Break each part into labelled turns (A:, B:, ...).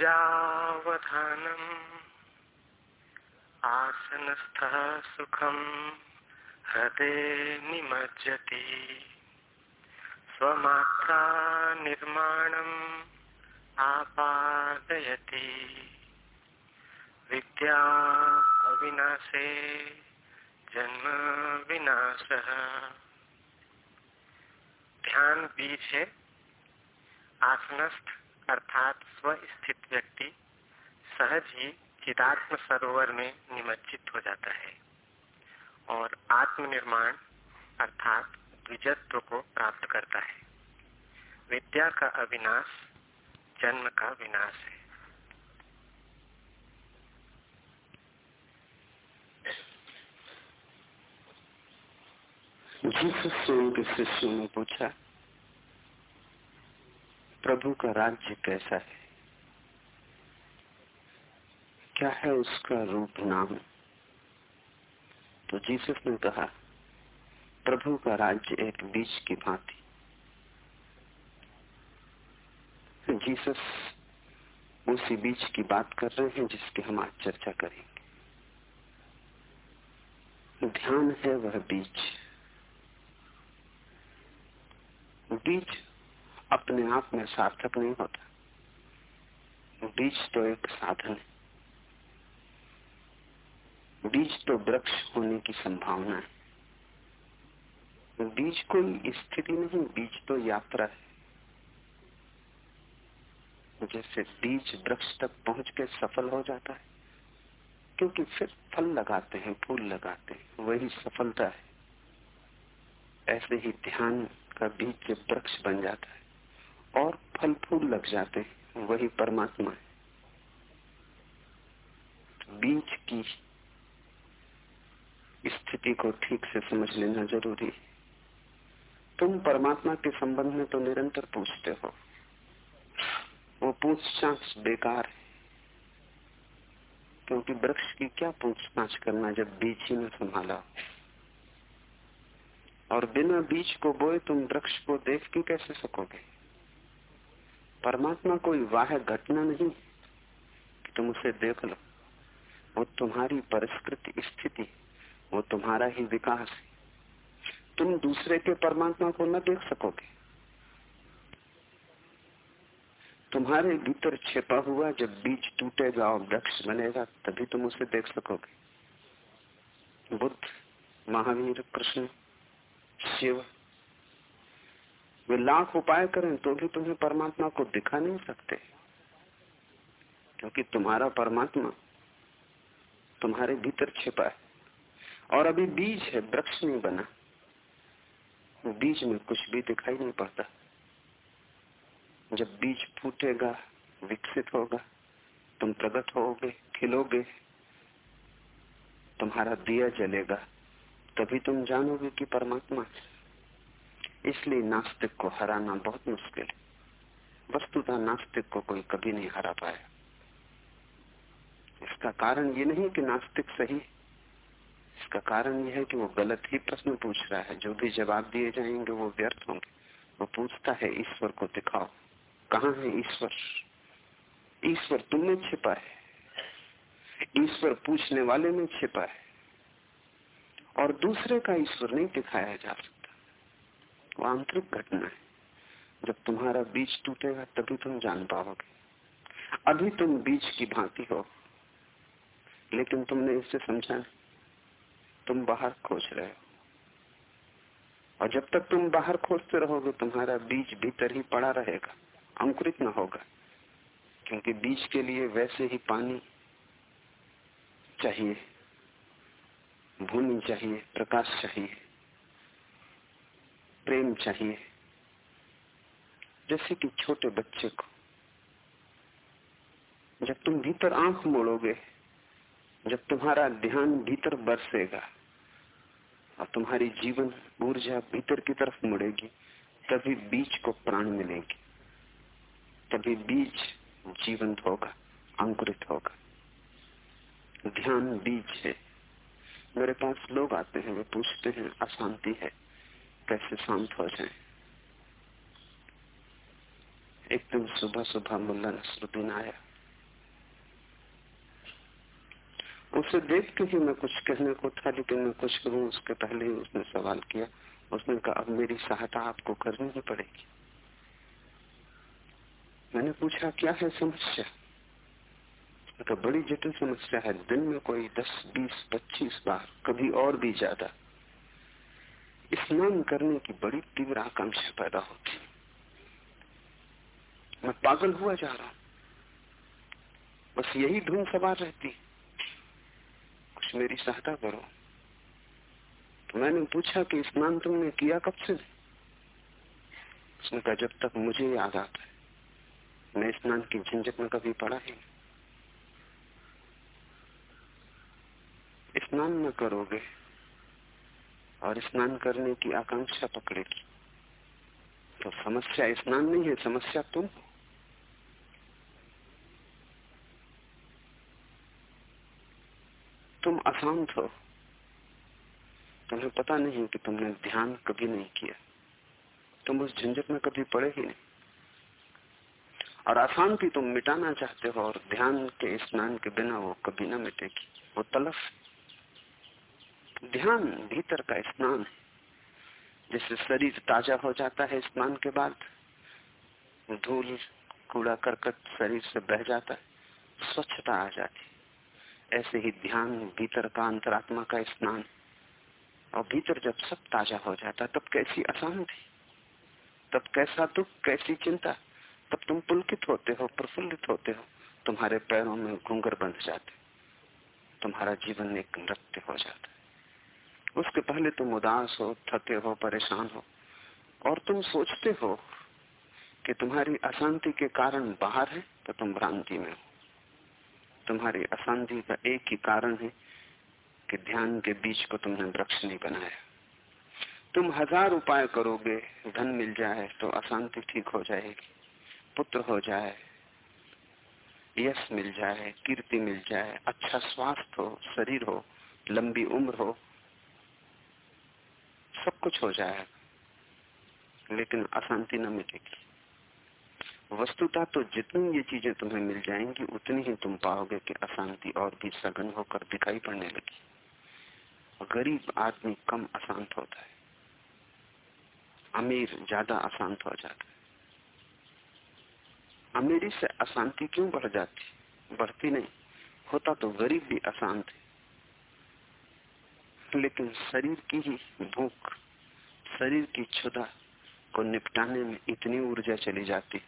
A: बीजावधानम् आसनस्थः सुखम् हृदे निमज्जति। स्वमात्रा निर्माणम् आपादयति। विद्या अविनाशे, जन्म विनाश। ध्यान बीज है आसनस्थ अर्थात स्वस्थित व्यक्ति सहज ही चिदात्म सरोवर में निमज्जित हो जाता है और आत्मनिर्माण अर्थात द्विजत्व को प्राप्त करता है। विद्या का अविनाश, जन्म का विनाश है।
B: जीसस से उनके ने पूछा प्रभु का राज्य कैसा है? क्या है उसका रूप नाम? तो जीसस ने कहा, प्रभु का राज्य एक बीज की भांति। जीसस उसी बीज की बात कर रहे हैं जिसकी हम आज चर्चा करेंगे। ध्यान है वह बीज बीज अपने आप में सार्थक नहीं होता। बीज तो एक साधन है। बीज तो वृक्ष होने की संभावना है। बीज कोई स्थिति नहीं, बीज तो यात्रा है। जैसे बीज वृक्ष तक पहुँच के सफल हो जाता है, क्योंकि फिर फल लगाते हैं, फूल लगाते हैं, वही सफलता है। ऐसे ही ध्यान का बीज वृक्ष बन जाता है। और फल फूल लग जाते हैं। वही परमात्मा है। बीज की स्थिति को ठीक से समझ लेना ज़रूरी है। तुम परमात्मा के संबंध में तो निरंतर पूछते हो। वो पूछताछ बेकार है। क्योंकि वृक्ष की क्या पूछताछ करना जब बीज ही न संभाला और बिना बीज को बोए तुम वृक्ष को देख के कैसे सकोगे? परमात्मा कोई वाह घटना नहीं, तुम उसे देख लो। वो तुम्हारी परिष्कृत स्थिति, वो तुम्हारा ही विकास है। तुम दूसरे के परमात्मा को न देख सकोगे। तुम्हारे भीतर छिपा हुआ जब बीज टूटेगा और वृक्ष बनेगा, तभी तुम उसे देख सकोगे। बुद्ध, महावीर, कृष्ण, शिव वे लाख उपाय करें तो भी तुम्हें परमात्मा को दिखा नहीं सकते। क्योंकि तुम्हारा परमात्मा तुम्हारे भीतर छिपा है। और अभी बीज है, वृक्ष नहीं बना। बीज में कुछ भी दिखाई नहीं पड़ता। जब बीज फूटेगा, विकसित होगा, तुम प्रकट होगे, खिलोगे, तुम्हारा दिया जलेगा, तभी तुम जानोगे कि परमात्मा इसलिए नास्तिक को हराना बहुत मुश्किल है। वस्तुतः नास्तिक को कोई कभी नहीं हरा पाया। इसका कारण ये नहीं कि नास्तिक सही इसका कारण यह है कि वो गलत ही प्रश्न पूछ रहा है। जो भी जवाब दिए जाएँगे, वो व्यर्थ होंगे। वो पूछता है, ईश्वर को दिखाओ। कहा है ईश्वर? ईश्वर तुमने छिपा है। ईश्वर पूछने वाले में छिपा है। और दूसरे का ईश्वर नहीं दिखाया जा सकता। वो आंतरिक घटना है। जब तुम्हारा बीज टूटेगा, तभी तुम जान पाओगे। अभी तुम बीज की भांति हो, लेकिन तुमने इससे समझा तुम बाहर खोज रहे हो। और जब तक तुम बाहर खोजते रहोगे, तुम्हारा बीज भीतर ही पड़ा रहेगा, अंकुरित न होगा। क्योंकि बीज के लिए वैसे ही पानी चाहिए, भूमि चाहिए, प्रकाश चाहिए। प्रेम चाहिए। जैसे कि छोटे बच्चे को। जब तुम भीतर आँख मोड़ोगे, जब तुम्हारा ध्यान भीतर बरसेगा, और तुम्हारी जीवन ऊर्जा भीतर की तरफ़ मुड़ेगी, तभी बीज को प्राण मिलेगी। तभी बीज जीवंत होगा, अंकुरित होगा। ध्यान बीज है। मेरे पास लोग आते हैं, वे पूछते हैं, अशांति है। कैसे शांत हो जाए? एकदम सुबह सुबह मुल्ला नसरुद्दीन आया। उसे देख के ही मैं कुछ कहने को था लेकिन मैं कुछ करूँ उसके पहले ही उसने सवाल किया। उसने कहा, अब मेरी सहायता आपको करनी ही पड़ेगी। मैंने पूछा, क्या है समस्या? तो बड़ी जटिल समस्या है। दिन में कोई दस, बीस, पच्चीस बार, कभी और भी ज़्यादा। स्नान करने की बड़ी तीव्र आकांक्षा पैदा होती मैं पागल हुआ जा रहा हूँ। बस यही धुन सवार रहती कुछ मेरी सहायता करो। तो मैंने पूछा कि स्नान तुमने किया कब से? उसने कहा, जब तक मुझे याद आता है। मैं स्नान की झंझट में कभी पड़ा ही स्नान न करोगे। और स्नान करने की आकांक्षा पकड़ेगी। तो समस्या स्नान नहीं है, समस्या तुम तुम अशांत हो। तुम्हें पता नहीं कि तुमने ध्यान कभी नहीं किया। तुम उस झंझट में कभी पड़े ही नहीं। और अशांति तुम मिटाना चाहते हो और ध्यान के स्नान के बिना वो कभी ना मिटेगी। वो तलफ ध्यान, भीतर का स्नान। है जैसे शरीर ताज़ा हो जाता है स्नान के बाद, धूल, कूड़ा, करकट शरीर से बह जाता है, स्वच्छता आ जाती ऐसे ही ध्यान, भीतर का अंतरात्मा का स्नान। और भीतर जब सब ताज़ा हो जाता, तब कैसी अशांति, तब कैसा दुख, कैसी चिंता, तब तुम पुलकित होते हो, प्रफुल्लित होते हो, तुम्हारे पैरों में घूंगर बंध जाते, तुम्हारा जीवन एक नृत्य हो जाता। उसके पहले तुम उदास हो, थके हो, परेशान हो, और तुम सोचते हो कि तुम्हारी अशांति के कारण बाहर है तो तुम भ्रांति में हो। तुम्हारी अशांति का एक ही कारण है कि ध्यान के बीच को तुमने वृक्ष नहीं बनाया। तुम हज़ार उपाय करोगे, धन मिल जाए तो अशांति ठीक हो जाएगी, पुत्र हो जाए, यश मिल जाए, कीर्ति मिल जाए अच्छा स्वास्थ्य हो, शरीर हो, लंबी उम्र हो सब कुछ हो जाएगा। लेकिन अशांति न मिलेगी वस्तुता तो जितनी ये चीज़ें तुम्हें मिल जाएँगी, उतनी ही तुम पाओगे कि अशांति और भी सघन होकर दिखाई पड़ने लगी। गरीब आदमी कम अशांत होता है। अमीर ज़्यादा अशांत हो जाता है। अमीरी से अशांति क्यों बढ़ जाती? बढ़ती नहीं। होता तो गरीब भी अशांत है। लेकिन शरीर की ही भूख, शरीर की क्षुदा को निपटाने में इतनी ऊर्जा चली जाती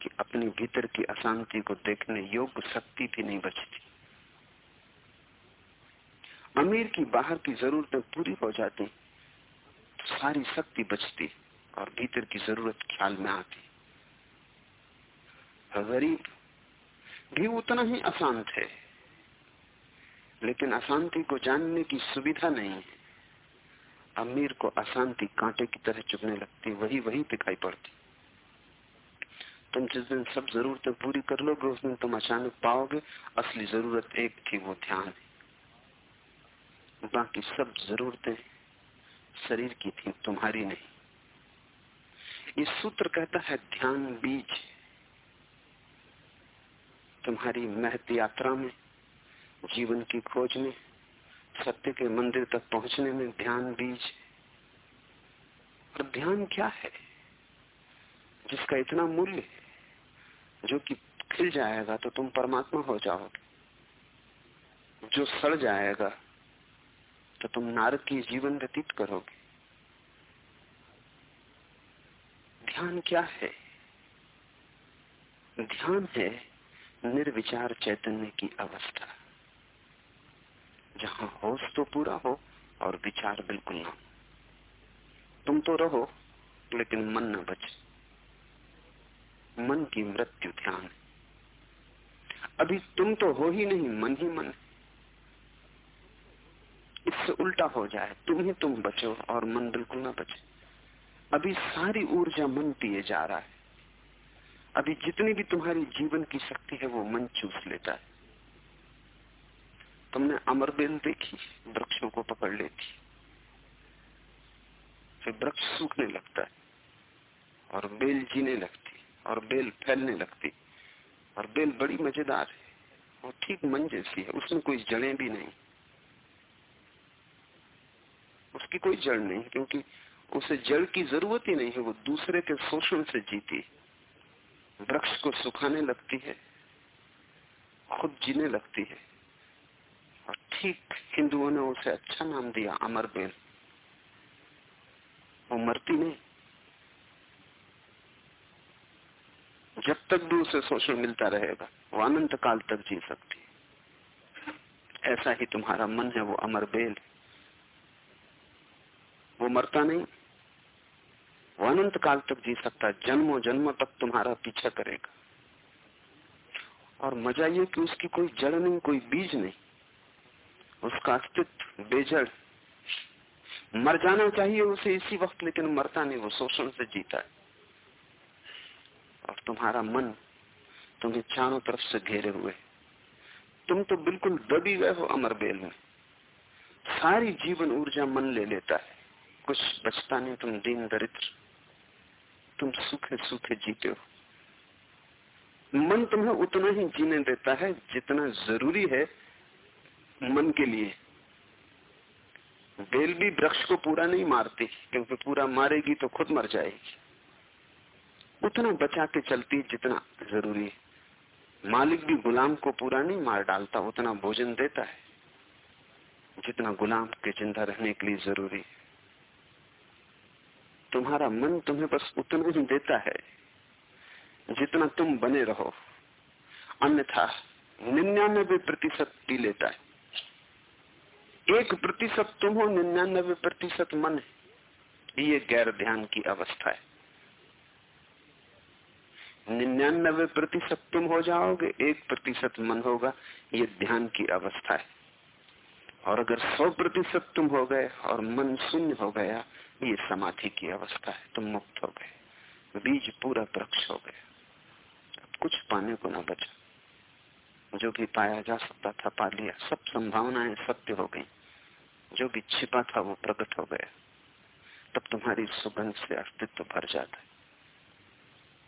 B: कि अपने भीतर की अशांति को देखने योग्य शक्ति भी नहीं बचती। अमीर की बाहर की जरूरतें पूरी हो जाती तो सारी शक्ति बचती और भीतर की ज़रूरत ख्याल में आती। गरीब भी उतना ही अशांत है। लेकिन अशांति को जानने की सुविधा नहीं है। अमीर को अशांति कांटे की तरह चुभने लगती, वही वही दिखाई पड़ती। तुम जिस दिन सब जरूरतें पूरी कर लोगे, उस दिन तुम अचानक पाओगे, असली ज़रूरत एक थी, वो ध्यान है। बाकी सब जरूरतें शरीर की थी, तुम्हारी नहीं। ये सूत्र कहता है, ध्यान बीज तुम्हारी महत यात्रा में जीवन की खोज में सत्य के मंदिर तक पहुँचने में ध्यान बीज और ध्यान क्या है? जिसका इतना मूल्य जो कि खिल जाएगा तो तुम परमात्मा हो जाओगे। जो सड़ जाएगा तो तुम नारद की जीवन व्यतीत करोगे। ध्यान क्या है? ध्यान है निर्विचार चैतन्य की अवस्था। जहाँ होश तो पूरा हो और विचार बिल्कुल ना तुम तो रहो, लेकिन मन न बचे। मन की मृत्यु ध्यान अभी तुम तो हो ही नहीं, मन ही मन। इससे उल्टा हो जाए, तुम ही तुम बचो और मन बिल्कुल ना बचे। अभी सारी ऊर्जा मन पिए जा रहा है। अभी जितनी भी तुम्हारी जीवन की शक्ति है, वो मन चूस लेता है। तुमने अमर बेल देखी, वृक्षों को पकड़ लेती। फिर वृक्ष सूखने लगता है, और बेल जीने लगती, और बेल फैलने लगती, और बेल बड़ी मज़ेदार है, वो ठीक मन जैसी है, उसमें कोई जड़े भी नहीं। उसकी कोई जड़ नहीं, क्योंकि उसे जड़ की ज़रूरत ही नहीं है, वो दूसरे के शोषण से जीती वृक्ष को सुखाने लगती है, खुद जीने लगती है। और ठीक हिंदुओं ने उसे अच्छा नाम दिया, अमर बेल वो मरती नहीं। जब तक भी उसे शोषण मिलता रहेगा, वो अनंत काल तक जी सकती ऐसा ही तुम्हारा मन है, वो अमर बेल वो मरता नहीं। वो अनंत काल तक जी सकता है, जन्मों जन्मों तक तुम्हारा पीछा करेगा। और मज़ा ये कि उसकी कोई जड़ नहीं, कोई बीज नहीं। उसका अस्तित्व बेजड़ मर जाना चाहिए उसे इसी वक्त, लेकिन मरता नहीं, वो शोषण से जीता है। और तुम्हारा मन तुम्हें चारों तरफ़ से घेरे हुए तुम तो बिल्कुल दबी गए हो अमर बेल में। सारी जीवन ऊर्जा मन ले लेता है। कुछ बचता नहीं, तुम दीन दरिद्र। तुम सूखे सूखे जीते हो। मन तुम्हें उतना ही जीने देता है जितना ज़रूरी है मन के लिए। बेल भी वृक्ष को पूरा नहीं मारती, क्योंकि पूरा मारेगी तो खुद मर जाएगी। उतना बचा के चलती जितना ज़रूरी है। मालिक भी गुलाम को पूरा नहीं मार डालता, उतना भोजन देता है, जितना गुलाम के ज़िंदा रहने के लिए ज़रूरी है। तुम्हारा मन तुम्हें बस उतना ही देता है, जितना तुम बने रहो। अन्यथा निन्यानबे प्रतिशत पी लेता है। एक प्रतिशत तुम हो निन्यानबे प्रतिशत मन है। ये गैर ध्यान की अवस्था है। निन्यानबे प्रतिशत तुम हो जाओगे, एक प्रतिशत मन होगा, ये ध्यान की अवस्था है। और अगर सौ प्रतिशत तुम हो गए, और मन शून्य हो गया, ये समाधि की अवस्था है, तुम मुक्त हो गए। बीज पूरा वृक्ष हो गया। कुछ पाने को ना बचा। जो भी पाया जा सकता था, पा लिया। सब संभावनाएँ सत्य हो गई। जो भी छिपा था, वो प्रकट हो गया। तब तुम्हारी सुगंध से अस्तित्व भर जाता है।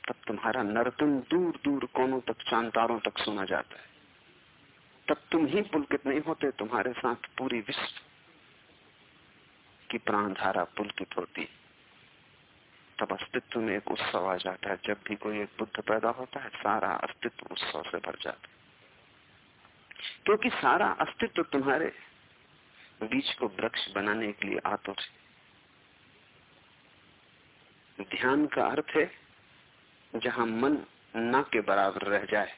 B: तब तुम्हारा नर्तन दूर दूर कोनों तक, चांतारों तक सुना जाता है। तब तुम ही पुलकित नहीं होते, तुम्हारे साथ पूरी विश्व की प्राणधारा पुलकित होती तब अस्तित्व में एक उत्सव आ जाता है। जब भी कोई एक बुद्ध पैदा होता है, सारा अस्तित्व उत्सव से भर जाता है। क्योंकि सारा अस्तित्व तुम्हारे बीच को वृक्ष बनाने के लिए आतुर है। ध्यान का अर्थ है, जहाँ मन न के बराबर रह जाए,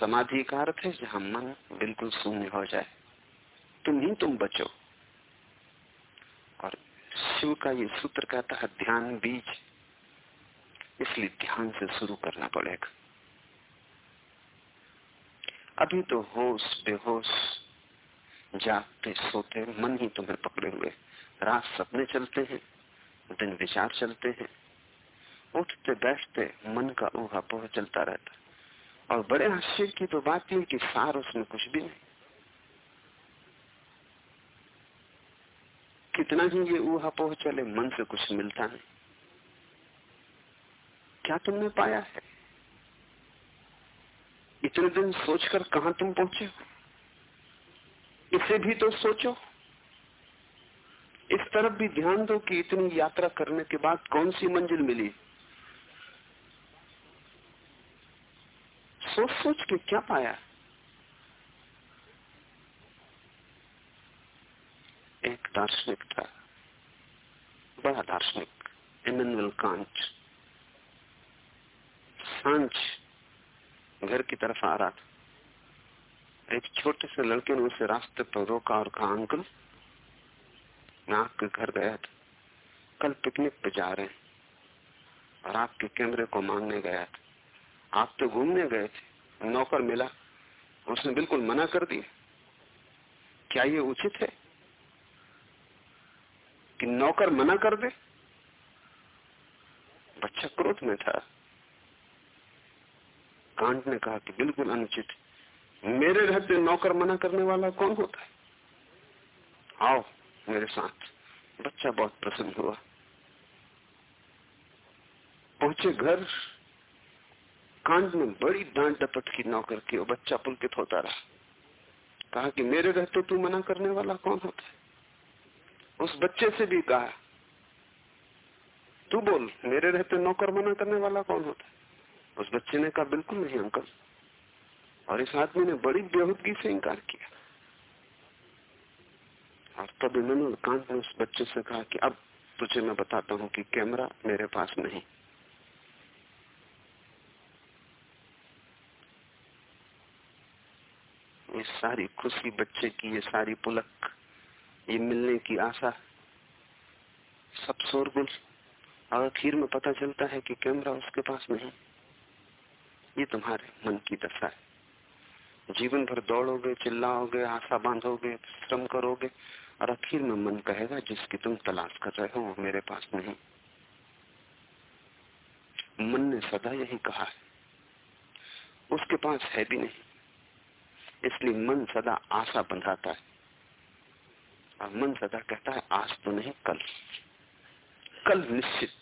B: समाधि का अर्थ है, जहाँ मन बिल्कुल शून्य हो जाए। तुम ही तुम बचो। और शिव का ये सूत्र कहता है, ध्यान बीज। इसलिए ध्यान से शुरू करना पड़ेगा। अभी तो होश, बेहोश, जागते, सोते मन ही तुम्हें पकड़े हुए। रात सपने चलते हैं, दिन विचार चलते हैं। उठते, बैठते, मन का ऊहा पोह चलता रहता। और बड़े आश्चर्य की तो बात यह कि सार उसमें कुछ भी नहीं। कितना ही ये ऊहा पोह चले, मन से कुछ मिलता नहीं। क्या तुमने पाया है? इतने दिन सोचकर कहा तुम पहुँचे हो? इसे भी तो सोचो। इस तरफ़ भी ध्यान दो कि इतनी यात्रा करने के बाद कौन सी मंजिल मिली? सोच सोच के क्या पाया? एक दार्शनिक था। बड़ा दार्शनिक, इमेनुअल कांट साँझ घर की तरफ़ आ रहा था। एक छोटे से लड़के ने उसे रास्ते पर रोका और कहा, अंकल, मैं आपके घर गया था। कल पिकनिक पे जा रहे और आपके कैमरे को मांगने गया था। आप तो घूमने गए थे, नौकर मिला, उसने बिल्कुल मना कर दिया। क्या ये उचित है कि नौकर मना कर दे? बच्चा क्रोध में था। कांट ने कहा कि बिल्कुल अनुचित मेरे रहते नौकर मना करने वाला कौन होता है? आओ, मेरे साथ। बच्चा बहुत प्रसन्न हुआ। पहुँचे घर, कांड में बड़ी डांट डपट की नौकर की वो बच्चा पुलकित होता रहा। कहा कि मेरे रहते तू मना करने वाला कौन होता है? उस बच्चे से भी कहा, तू बोल, मेरे रहते नौकर मना करने वाला कौन होता है? उस बच्चे ने कहा, बिल्कुल नहीं अंकल। और इस आदमी ने बड़ी बेहूदगी से इंकार किया। और तब इन्होंने कांत ने उस बच्चे से कहा कि, अब तुझे मैं बताता हूँ कि कैमरा मेरे पास नहीं। ये सारी खुशी बच्चे की, ये सारी पुलक, ये मिलने की आशा, सब शोरगुल। और आखिर में पता चलता है कि कैमरा उसके पास नहीं। ये तुम्हारे मन की दशा है। जीवन भर दौड़ोगे, चिल्लाओगे, आशा बांधोगे श्रम करोगे, और आखिर में मन कहेगा, जिसकी तुम तलाश कर रहे हो मेरे पास नहीं। मन ने सदा यही कहा है। उसके पास है भी नहीं। इसलिए मन सदा आशा बंधाता है। और मन सदा कहता है, आज तो नहीं, कल। कल निश्चित।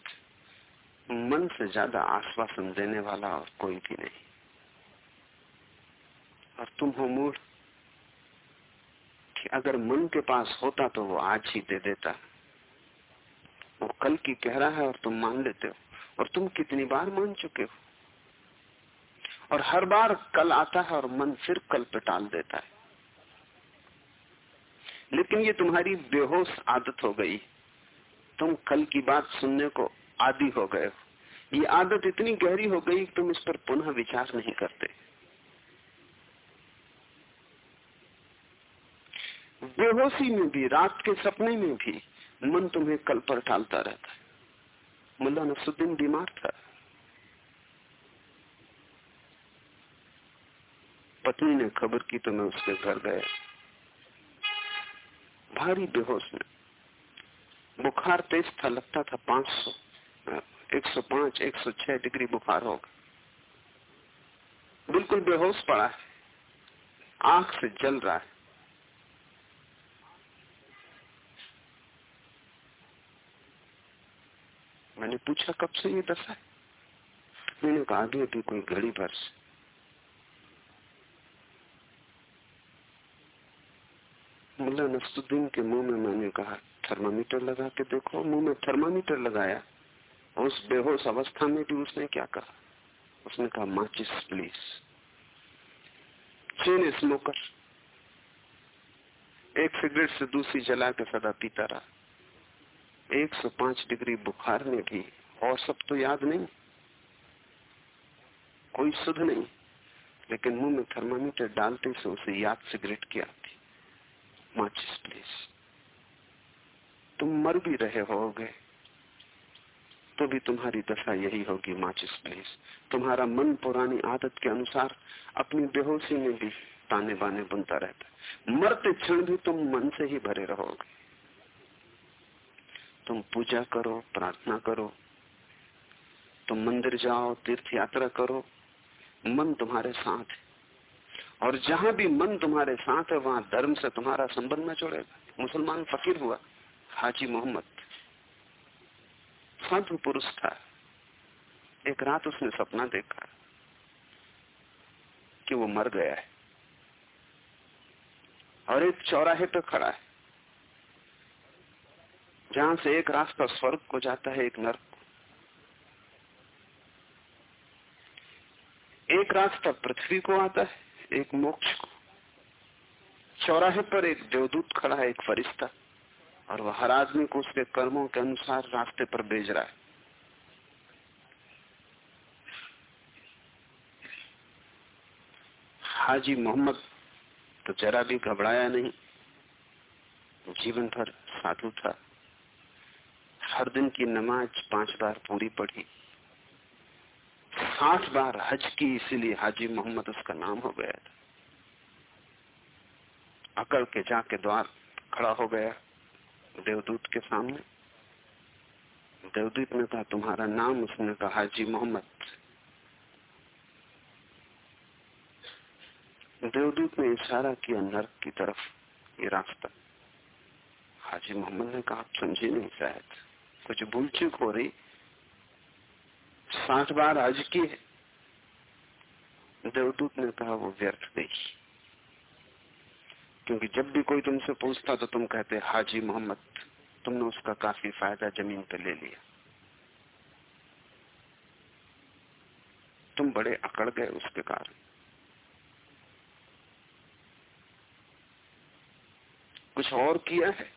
B: मन से ज़्यादा आश्वासन देने वाला और कोई भी नहीं। और तुम हो मूड कि अगर मन के पास होता तो वो आज ही दे देता। वो कल की कह रहा है और तुम मान लेते हो। और तुम कितनी बार मान चुके हो? और हर बार कल आता है और मन फिर कल पे टाल देता है। लेकिन ये तुम्हारी बेहोश आदत हो गई। तुम कल की बात सुनने को आदि हो गए। ये आदत इतनी गहरी हो गई कि तुम इस पर पुनः विचार नहीं करते। बेहोशी में भी, रात के सपने में भी मन तुम्हें कल पर टालता रहता है। मुल्ला नसुद्दीन बीमार था। पत्नी ने खबर की तो मैं उसके घर गया। भारी बेहोश में। बुखार तेज था, लगता था पाँच सौ। एक सौ पाँच, एक सौ छह डिग्री बुखार होगा। बिल्कुल बेहोश पड़ा है। आँख से जल रहा है। मैंने पूछा, कब से ये दशा है? मैंने कहा अभी अभी कोई घड़ी भर से। मुला नसुद्दीन के मुँह में मैंने कहा, थर्मामीटर लगा के देखो। मुँह में थर्मामीटर लगाया। उस बेहोश अवस्था में भी उसने क्या कहा उसने कहा माचिस प्लीज़। Chain smoker. एक सिगरेट से दूसरी जला के सदा पीता रहा। 105 डिग्री बुखार में भी। और सब तो याद नहीं। कोई सुध नहीं। लेकिन मुँह में थर्मामीटर डालते से उसे याद सिगरेट की आती। माचिस प्लीज़। तुम मर भी रहे होगे। तो भी तुम्हारी दशा यही होगी, माचिस प्लीज़। तुम्हारा मन पुरानी आदत के अनुसार अपनी बेहोशी में भी ताने बाने बुनता रहता मरते क्षण भी तुम मन से ही भरे रहोगे। तुम पूजा करो, प्रार्थना करो। तुम मंदिर जाओ तीर्थ यात्रा करो। मन तुम्हारे साथ है। और जहाँ भी मन तुम्हारे साथ है, वहाँ धर्म से तुम्हारा संबंध न जोड़ेगा। मुसलमान फकीर हुआ, हाजी मोहम्मद। साधु पुरुष था। एक रात उसने सपना देखा कि वो मर गया है। और एक चौराहे पर खड़ा है। जहाँ से एक रास्ता स्वर्ग को जाता है, एक नर्क एक रास्ता पृथ्वी को आता है, एक मोक्ष को। चौराहे पर एक देवदूत खड़ा है, एक फरिश्ता। और वह हर आदमी को उसके कर्मों के अनुसार रास्ते पर भेज रहा है। हाजी मोहम्मद तो जरा भी घबराया नहीं। जीवन भर साधु था। हर दिन की नमाज़ पाँच बार पूरी पढ़ी। साठ बार हज की, इसीलिए हाजी मोहम्मद उसका नाम हो गया था। अकल के जाके द्वार खड़ा हो गया। देवदूत के सामने। देवदूत ने कहा, तुम्हारा नाम, उसने कहा हाजी मोहम्मद। देवदूत ने इशारा किया, नर्क की तरफ़, ये रास्ता। हाजी मोहम्मद ने कहा, आप समझे नहीं शायद। कुछ भूल चूक हो रही। साठ बार आज की है। देवदूत ने कहा, वो व्यर्थ गई। क्योंकि जब भी कोई तुमसे पूछता तो तुम कहते, हाजी मोहम्मद, तुमने उसका काफ़ी फ़ायदा ज़मीन पर ले लिया। तुम बड़े अकड़ गए उसके कारण। कुछ और किया है?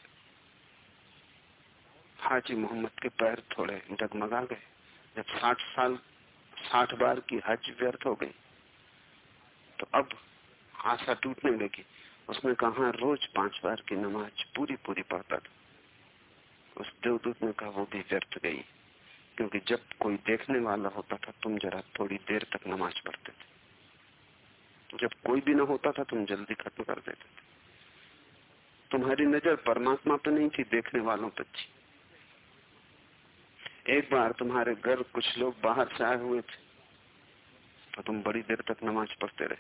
B: हाजी मोहम्मद के पैर थोड़े डगमगा गए। जब साठ साल, साठ बार की हज व्यर्थ हो गई तो अब आशा टूटने लगी। उसने कहा, रोज पाँच बार की नमाज़ पूरी पूरी पढ़ता था। उस देवदूत ने कहा वो भी व्यर्थ गई, क्योंकि जब कोई देखने वाला होता था, तुम जरा थोड़ी देर तक नमाज़ पढ़ते थे। जब कोई भी ना होता था, तुम जल्दी खत्म कर देते थे। तुम्हारी नज़र परमात्मा पे नहीं थी, देखने वालों पर थी। एक बार तुम्हारे घर कुछ लोग बाहर से आए हुए थे तो तुम बड़ी देर तक नमाज़ पढ़ते रहे।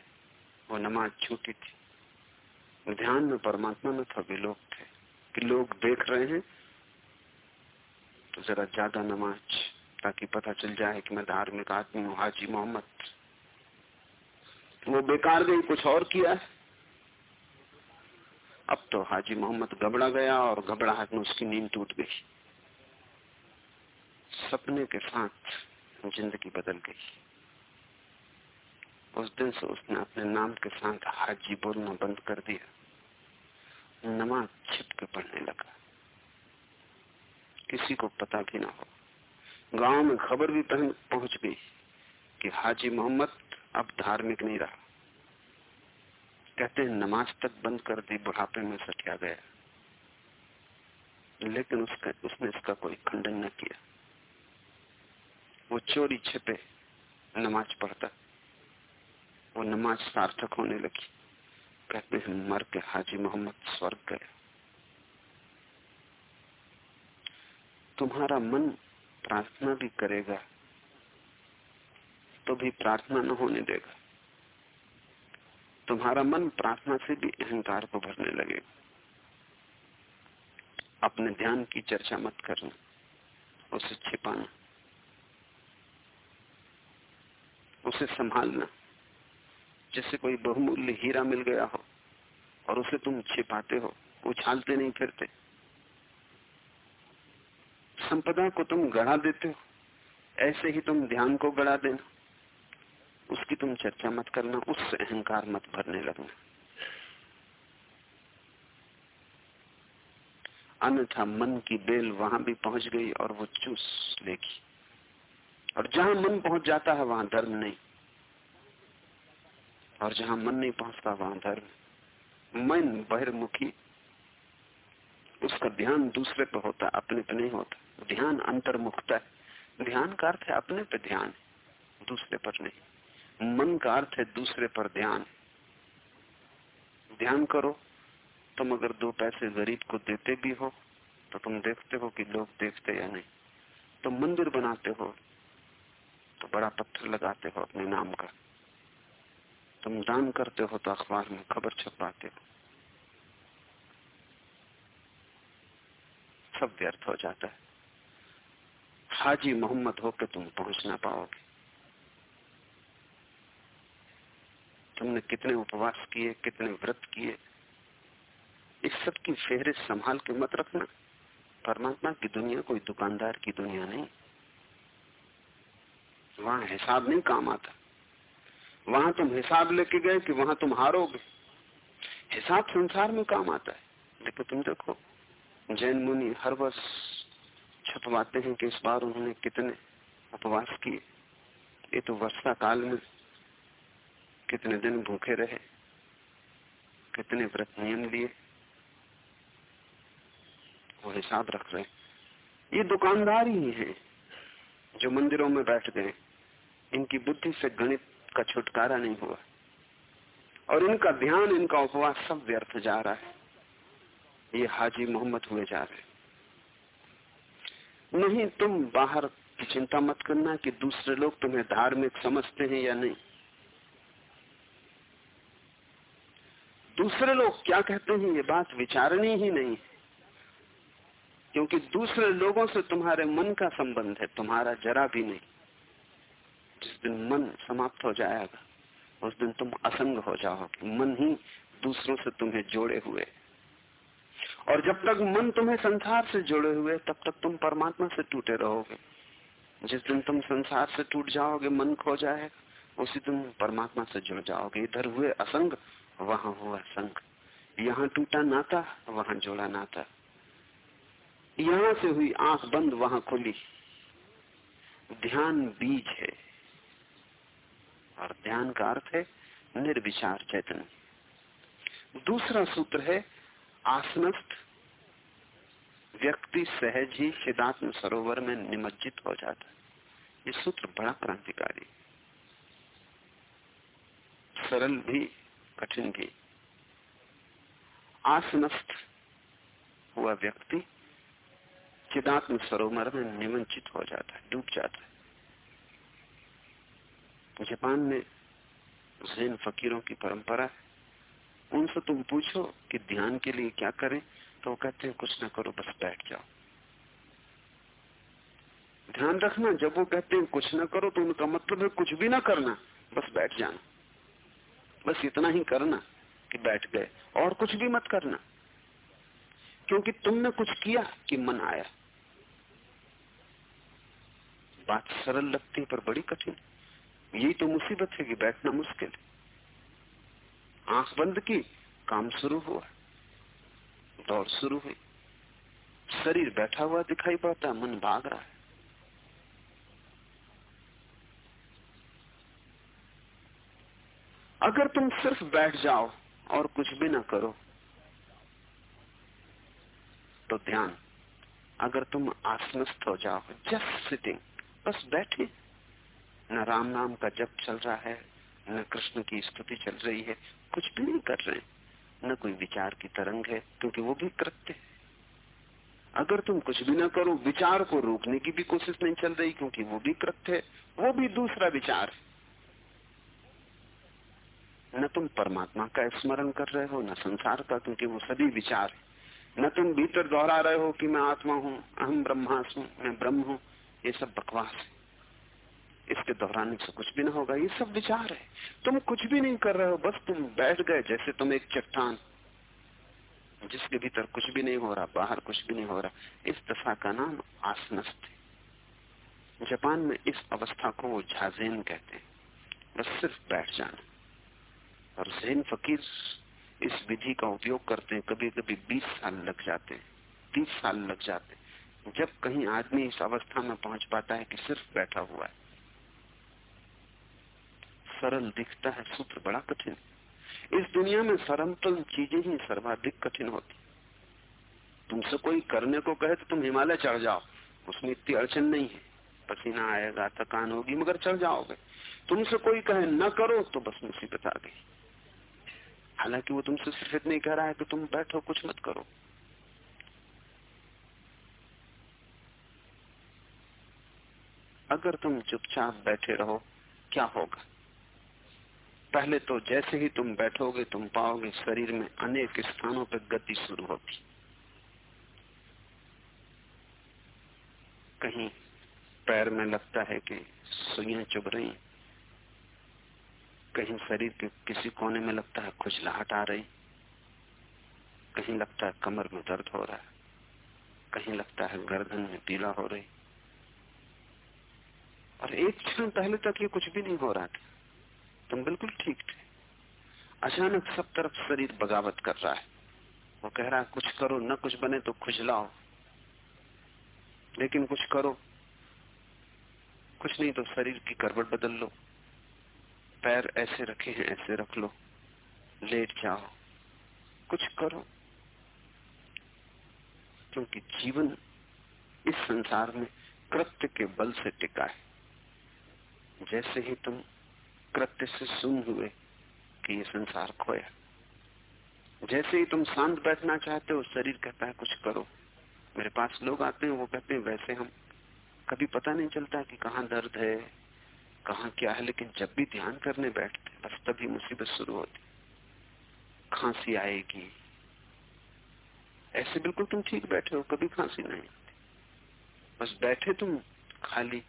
B: वो नमाज़ छूटी थी। ध्यान में परमात्मा में भी लोग थे। कि लोग देख रहे हैं तो जरा ज़्यादा नमाज़ ताकि पता चल जाए कि मैं धार्मिक आदमी हूँ, हाजी मोहम्मद। वो बेकार गई, कुछ और किया। अब तो हाजी मोहम्मद गबड़ा गया और घबराहट में उसकी नींद टूट गई। सपने के साथ ज़िंदगी बदल गई। उस दिन से उसने अपने नाम के साथ हाजी बोलना बंद कर दिया। नमाज़ छिप के पढ़ने लगा। किसी को पता भी ना हो। गाँव में खबर भी पहुँच गई कि हाजी मोहम्मद अब धार्मिक नहीं रहा। कहते हैं, नमाज़ तक बंद कर दी, बुढ़ापे में सटिया गया। लेकिन उसका उसने इसका कोई खंडन न किया। वो चोरी छिपे नमाज़ पढ़ता वो नमाज़ सार्थक होने लगी कहते हैं, मर के हाजी मोहम्मद स्वर्ग गए। तुम्हारा मन प्रार्थना भी करेगा तो भी प्रार्थना न होने देगा। तुम्हारा मन प्रार्थना से भी अहंकार को भरने लगेगा अपने ध्यान की चर्चा मत करना, उसे छिपाना, उसे संभालना। जैसे कोई बहुमूल्य हीरा मिल गया हो और उसे तुम छिपाते हो उछालते नहीं फिरते। संपदा को तुम गढ़ा देते हो, ऐसे ही तुम ध्यान को गढ़ा देना। उसकी तुम चर्चा मत करना, उससे अहंकार मत भरने लगना। अन्यथा मन की बेल वहाँ भी पहुँच गई और वो चूस लेगी। और जहाँ मन पहुँच जाता है, वहाँ धर्म नहीं। और जहाँ मन नहीं पहुँचता, वहाँ धर्म मन बहिर्मुखी। उसका ध्यान दूसरे पर होता, अपने पे नहीं होता। ध्यान अंतर्मुखता है। ध्यान का अर्थ है अपने पे ध्यान, दूसरे पर नहीं। मन का अर्थ है दूसरे पर ध्यान। ध्यान करो, तुम अगर दो पैसे गरीब को देते भी हो तो तुम देखते हो कि लोग देखते या नहीं। तुम मंदिर बनाते हो तो बड़ा पत्थर लगाते हो अपने नाम का। तुम दान करते हो तो अखबार में खबर छपाते हो। सब व्यर्थ हो जाता है। हाजी मोहम्मद होकर तुम पहुँच ना पाओगे। तुमने कितने उपवास किए, कितने व्रत किए, इस सब की फेहरिस्त संभाल के मत रखना। परमात्मा की दुनिया कोई दुकानदार की दुनिया नहीं। वहाँ हिसाब नहीं काम आता। वहाँ तुम हिसाब लेके गए कि वहाँ तुम हारोगे। हिसाब संसार में काम आता है। देखो, तुम देखो, जैन मुनि हर वर्ष छपवाते हैं कि इस बार उन्होंने कितने उपवास किए। ये तो वर्षा काल में कितने दिन भूखे रहे, कितने व्रत नियम लिए, वो हिसाब रख रहे ये दुकानदार ही है जो मंदिरों में बैठ गए इनकी बुद्धि से गणित का छुटकारा नहीं हुआ। और इनका ध्यान, इनका उपवास सब व्यर्थ जा रहा है। ये हाजी मोहम्मद हुए जा रहे नहीं, तुम बाहर की चिंता मत करना कि दूसरे लोग तुम्हें धार्मिक समझते हैं या नहीं। दूसरे लोग क्या कहते हैं, ये बात विचारनी ही नहीं क्योंकि दूसरे लोगों से तुम्हारे मन का संबंध है, तुम्हारा जरा भी नहीं। जिस दिन मन समाप्त हो जाएगा, उस दिन तुम असंग हो जाओगे मन ही दूसरों से तुम्हें जोड़े हुए। और जब तक मन तुम्हें संसार से जोड़े हुए, तब तक तुम परमात्मा से टूटे रहोगे। जिस दिन तुम संसार से टूट जाओगे, मन खो जाएगा, उसी दिन परमात्मा से जुड़ जाओगे। इधर हुए असंग, वहाँ हुआ संग। यहाँ टूटा नाता, वहाँ जोड़ा नाता। यहाँ से हुई आँख बंद, वहाँ खुली। ध्यान बीज है। और ध्यान का अर्थ है निर्विचार चैतन्य दूसरा सूत्र है आसनस्थ व्यक्ति सहज ही सिद्धात्म सरोवर में निमज्जित हो जाता है। ये सूत्र बड़ा क्रांतिकारी। सरल भी कठिन भी। आसनस्थ हुआ व्यक्ति चिदात्म सरोवर में निमंचित हो जाता है डूब जाता है। जापान में जैन फकीरों की परंपरा है उनसे तुम पूछो कि ध्यान के लिए क्या करें तो वो कहते हैं, कुछ ना करो, बस बैठ जाओ। ध्यान रखना, जब वो कहते हैं, कुछ ना करो तो उनका मतलब है, कुछ भी ना करना, बस बैठ जाना। बस इतना ही करना कि बैठ गए, और कुछ भी मत करना। क्योंकि तुमने कुछ किया कि मन आया। बात सरल लगती है, पर बड़ी कठिन। यही तो मुसीबत है कि बैठना मुश्किल आँख बंद की, काम शुरू हुआ। दौड़ शुरू हुई। शरीर बैठा हुआ दिखाई पड़ता है मन भाग रहा है। अगर तुम सिर्फ़ बैठ जाओ और कुछ भी ना करो तो ध्यान, अगर तुम आसनस्थ हो जाओ जस्ट सिटिंग बस बैठे न राम नाम का जप चल रहा है, न कृष्ण की स्तुति चल रही है। कुछ भी नहीं कर रहे न कोई विचार की तरंग है, क्योंकि वो भी कृत्य है। अगर तुम कुछ भी ना करो, विचार को रोकने की भी कोशिश नहीं चल रही, क्योंकि वो भी कृत्य है, वो भी दूसरा विचार है। न तुम परमात्मा का स्मरण कर रहे हो, न संसार का, क्योंकि वो सभी विचार है। न तुम भीतर दोहरा रहे हो कि मैं आत्मा हूँ अहम ब्रह्मास्म, मैं ब्रह्म हूँ, ये सब बकवास है। इसके दोहराने से कुछ भी ना होगा, ये सब विचार है। तुम कुछ भी नहीं कर रहे हो, बस तुम बैठ गए जैसे तुम एक चट्टान। जिसके भीतर कुछ भी नहीं हो रहा, बाहर कुछ भी नहीं हो रहा, इस दशा का नाम आसनस्त है। जापान में इस अवस्था को वो झाजेन कहते हैं। बस सिर्फ़ बैठ जाना। और जैन फकीर इस विधि का उपयोग करते हैं कभी कभी बीस साल लग जाते हैं, तीस साल लग जाते हैं। जब कहीं आदमी इस अवस्था में पहुँच पाता है कि सिर्फ़ बैठा हुआ है सरल दिखता है, सूत्र बड़ा कठिन। इस दुनिया में सरल चीज़ें ही सर्वाधिक कठिन होती। तुमसे कोई करने को कहे तो तुम हिमालय चढ़ जाओ। उसमें इतनी अड़चन नहीं है। पसीना आएगा, थकान होगी, मगर चढ़ जाओगे। तुमसे कोई कहे न करो तो बस मुसीबत आ गई। हालाँकि वो तुमसे सिर्फ़ इतने कह रहा है कि तुम बैठो, कुछ मत करो। अगर तुम चुपचाप बैठे रहो, क्या होगा? पहले तो जैसे ही तुम बैठोगे, तुम पाओगे शरीर में अनेक स्थानों पर गति शुरू होती। कहीं पैर में लगता है कि सुइयाँ चुभ रही, कहीं शरीर के किसी कोने में लगता है खुजलाहट आ रही, कहीं लगता है कमर में दर्द हो रहा है, कहीं लगता है गर्दन में पीला हो रही। और एक क्षण पहले तक ये कुछ भी नहीं हो रहा था। तुम बिल्कुल ठीक थे। अचानक सब तरफ़ शरीर बगावत कर रहा है। वो कह रहा है, कुछ करो, न कुछ बने तो खुजलाओ लेकिन कुछ करो, कुछ नहीं तो शरीर की करवट बदल लो। पैर ऐसे रखे हैं, ऐसे रख लो। लेट जाओ। कुछ करो। क्योंकि जीवन इस संसार में कृत्य के बल से टिका है। जैसे ही तुम कृत्य से सुन हुए कि ये संसार खोया जैसे ही तुम शांत बैठना चाहते हो, शरीर कहता है, कुछ करो। मेरे पास लोग आते हैं, वो कहते हैं, वैसे हम, कभी पता नहीं चलता कि कहाँ दर्द है, कहा क्या है, लेकिन जब भी ध्यान करने बैठते बस तभी मुसीबत शुरू होती खांसी आएगी। ऐसे बिल्कुल तुम ठीक बैठे हो, कभी खांसी नहीं बस बैठे तुम, खाली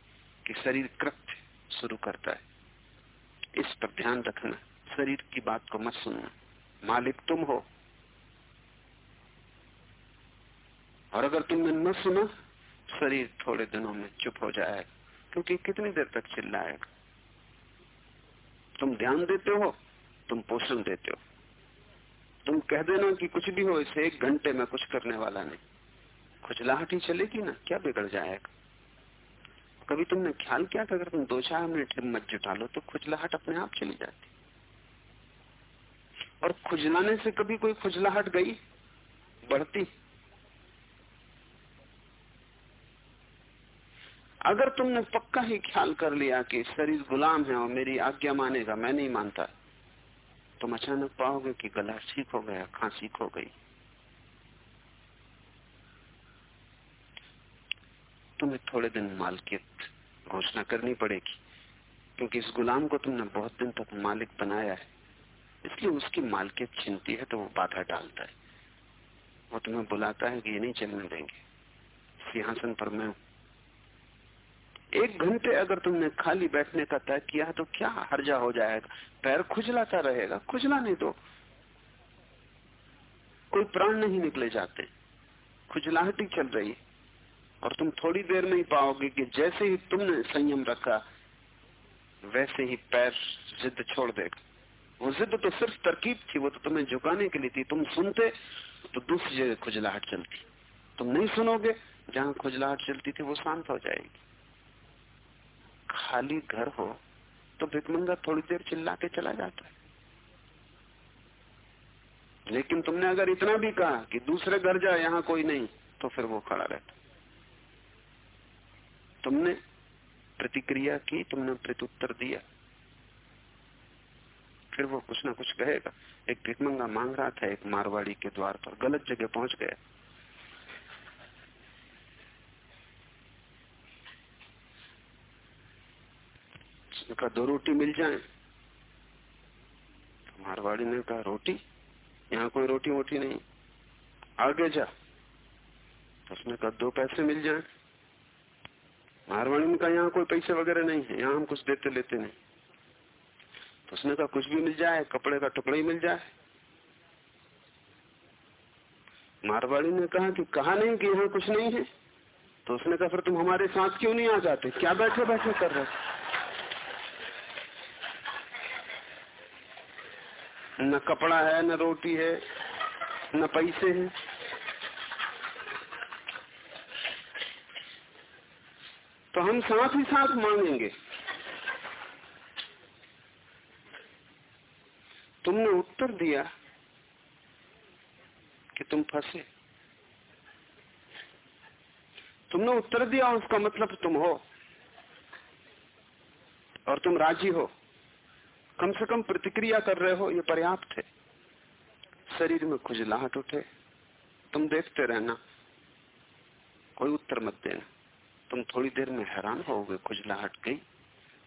B: कि शरीर कृत्य शुरू करता है। इस पर ध्यान रखना। शरीर की बात को मत सुनना। मालिक तुम हो। और अगर तुमने न सुना, शरीर थोड़े दिनों में चुप हो जाएगा, क्योंकि कितनी देर तक चिल्लाएगा? तुम ध्यान देते हो, तुम पोषण देते हो। तुम कह देना कि कुछ भी हो, इसे एक घंटे में कुछ करने वाला नहीं। खुजलाहट ही चलेगी ना, क्या बिगड़ जाएगा? कभी तुमने ख्याल किया कि अगर तुम दो चार मिनट हिम्मत जुटा लो तो खुजलाहट अपने आप चली जाती और खुजलाने से कभी कोई खुजलाहट गई? बढ़ती। अगर तुमने पक्का ही ख्याल कर लिया कि शरीर गुलाम है और मेरी आज्ञा मानेगा, मैं नहीं मानता, तुम अचानक पाओगे कि गला ठीक हो गया, खांसी खो गई। तुम्हें थोड़े दिन मालिकियत घोषणा करनी पड़ेगी। क्योंकि इस गुलाम को तुमने बहुत दिन तक मालिक बनाया है। इसलिए उसकी मालिकियत छिनती है तो वो बाधा डालता है। वो तुम्हें बुलाता है कि ये नहीं चलने देंगे। सिंहासन पर मैं हूँ। एक घंटे अगर तुमने खाली बैठने का तय किया तो क्या हर्जा हो जाएगा? पैर खुजलाता रहेगा। खुजला नहीं तो कोई प्राण नहीं निकले जाते। खुजलाहट ही चल रही और तुम थोड़ी देर में ही पाओगे कि जैसे ही तुमने संयम रखा, वैसे ही पैर जिद छोड़ देगा। वो जिद तो सिर्फ़ तरकीब थी, वो तो तुम्हें झुकाने के लिए थी। तुम सुनते तो दूसरी जगह खुजलाहट चलती। तुम नहीं सुनोगे, जहाँ खुजलाहट चलती थी, वो शांत हो जाएगी। खाली घर हो तो भिकमंगा थोड़ी देर चिल्ला के चला जाता है। लेकिन तुमने अगर इतना भी कहा कि दूसरे घर जा यहाँ कोई नहीं तो फिर वो खड़ा रहता तुमने प्रतिक्रिया की, तुमने प्रत्युत्तर दिया। फिर वो कुछ ना कुछ कहेगा। एक भिकमंगा मांग रहा था, एक मारवाड़ी के द्वार पर, गलत जगह पहुँच गया। उसने दो रोटी मिल जाए? तो मारवाड़ी ने कहा, रोटी? यहाँ कोई रोटी वोटी नहीं। आगे जा। तो उसने कहा, दो पैसे मिल जाए? मारवाड़ी ने कहा यहाँ कोई पैसे वगैरह नहीं है, यहाँ हम कुछ देते लेते नहीं। तो उसने कहा कुछ भी मिल जाए, कपड़े का टुकड़ा ही मिल जाए। मारवाड़ी ने कहा कि कहा नहीं कि यहाँ कुछ नहीं है? तो उसने कहा, फिर तुम हमारे साथ क्यों नहीं आ जाते? क्या बैठे बैठे कर रहे थे न कपड़ा है, न रोटी है, न पैसे हैं तो हम साथ ही साथ मांगेंगे। तुमने उत्तर दिया कि तुम फंसे। तुमने उत्तर दिया उसका मतलब तुम हो और तुम राज़ी हो। कम से कम प्रतिक्रिया कर रहे हो, ये पर्याप्त है। शरीर में खुजलाहट उठे, तुम देखते रहना, कोई उत्तर मत देना। तुम थोड़ी देर में हैरान होगे खुजलाहट गई।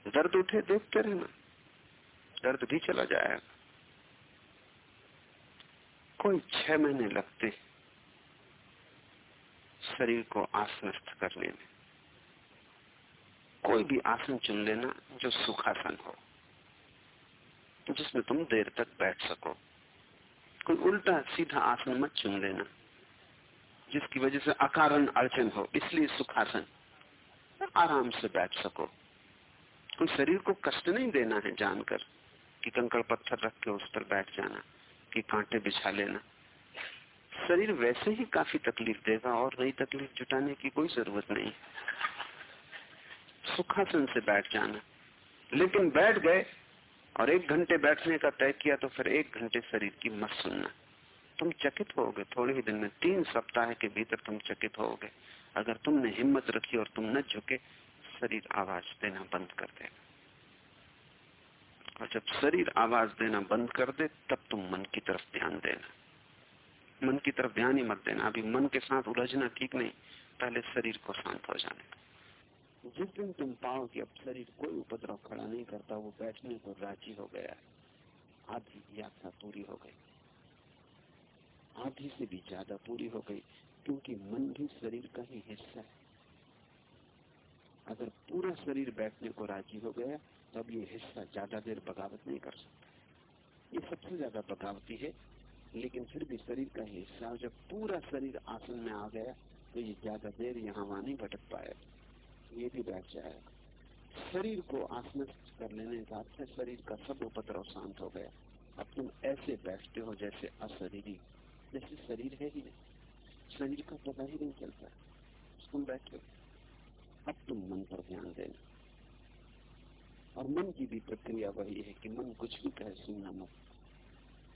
B: दर्द उठे, देखते रहना। दर्द भी चला जाएगा। कोई छह महीने लगते शरीर को आसनस्थ करने में कोई भी आसन चुन लेना जो सुखासन हो, जिसमें तुम देर तक बैठ सको। कोई उल्टा सीधा आसन मत चुन लेना, जिसकी वजह से अकारण अड़चन हो, इसलिए सुखासन आराम से बैठ सको। कोई शरीर को कष्ट नहीं देना है जानकर कि कंकड़ पत्थर रख के उस पर बैठ जाना, कि कांटे बिछा लेना। शरीर वैसे ही काफ़ी तकलीफ़ देगा और नई तकलीफ़ जुटाने की कोई ज़रूरत नहीं। सुखासन से बैठ जाना। लेकिन बैठ गए और एक घंटे बैठने का तय किया तो फिर एक घंटे शरीर की मत सुनना। तुम चकित होगे, थोड़े ही दिन में, तीन सप्ताह के भीतर तुम चकित होगे। अगर तुमने हिम्मत रखी और तुम न झुके, शरीर आवाज़ देना बंद कर देगा और जब शरीर आवाज़ देना बंद कर दे, तब तुम मन की तरफ़ ध्यान देना। मन की तरफ़ ध्यान ही मत देना। अभी मन के साथ उलझना ठीक नहीं, पहले शरीर को शांत हो जाने जिस दिन तुम पाओ कि अब शरीर कोई उपद्रव खड़ा नहीं करता, वो बैठने को राज़ी हो गया आधी यात्रा पूरी हो गई। आधी से भी ज़्यादा पूरी हो गई। क्योंकि मन भी शरीर का ही हिस्सा है। अगर पूरा शरीर बैठने को राज़ी हो गया, तब ये हिस्सा ज़्यादा देर बगावत नहीं कर सकता। ये सबसे ज़्यादा बगावती है, लेकिन फिर भी शरीर का ही हिस्सा जब पूरा शरीर आसन में आ गया तो ये ज़्यादा देर यहाँ वहाँ नहीं भटक पाएगा ये भी बैठ जाएगा। शरीर को आसनस्थ कर लेने का है शरीर का सब उपद्रव शांत हो गया। अब तुम ऐसे बैठते हो जैसे अशरीरी। जैसे शरीर है ही नहीं। शरीर का पता ही नहीं चलता। तुम बैठे अब तुम मन पर ध्यान देना। और मन की भी प्रक्रिया वही है कि मन कुछ भी कहे, सुनना मत।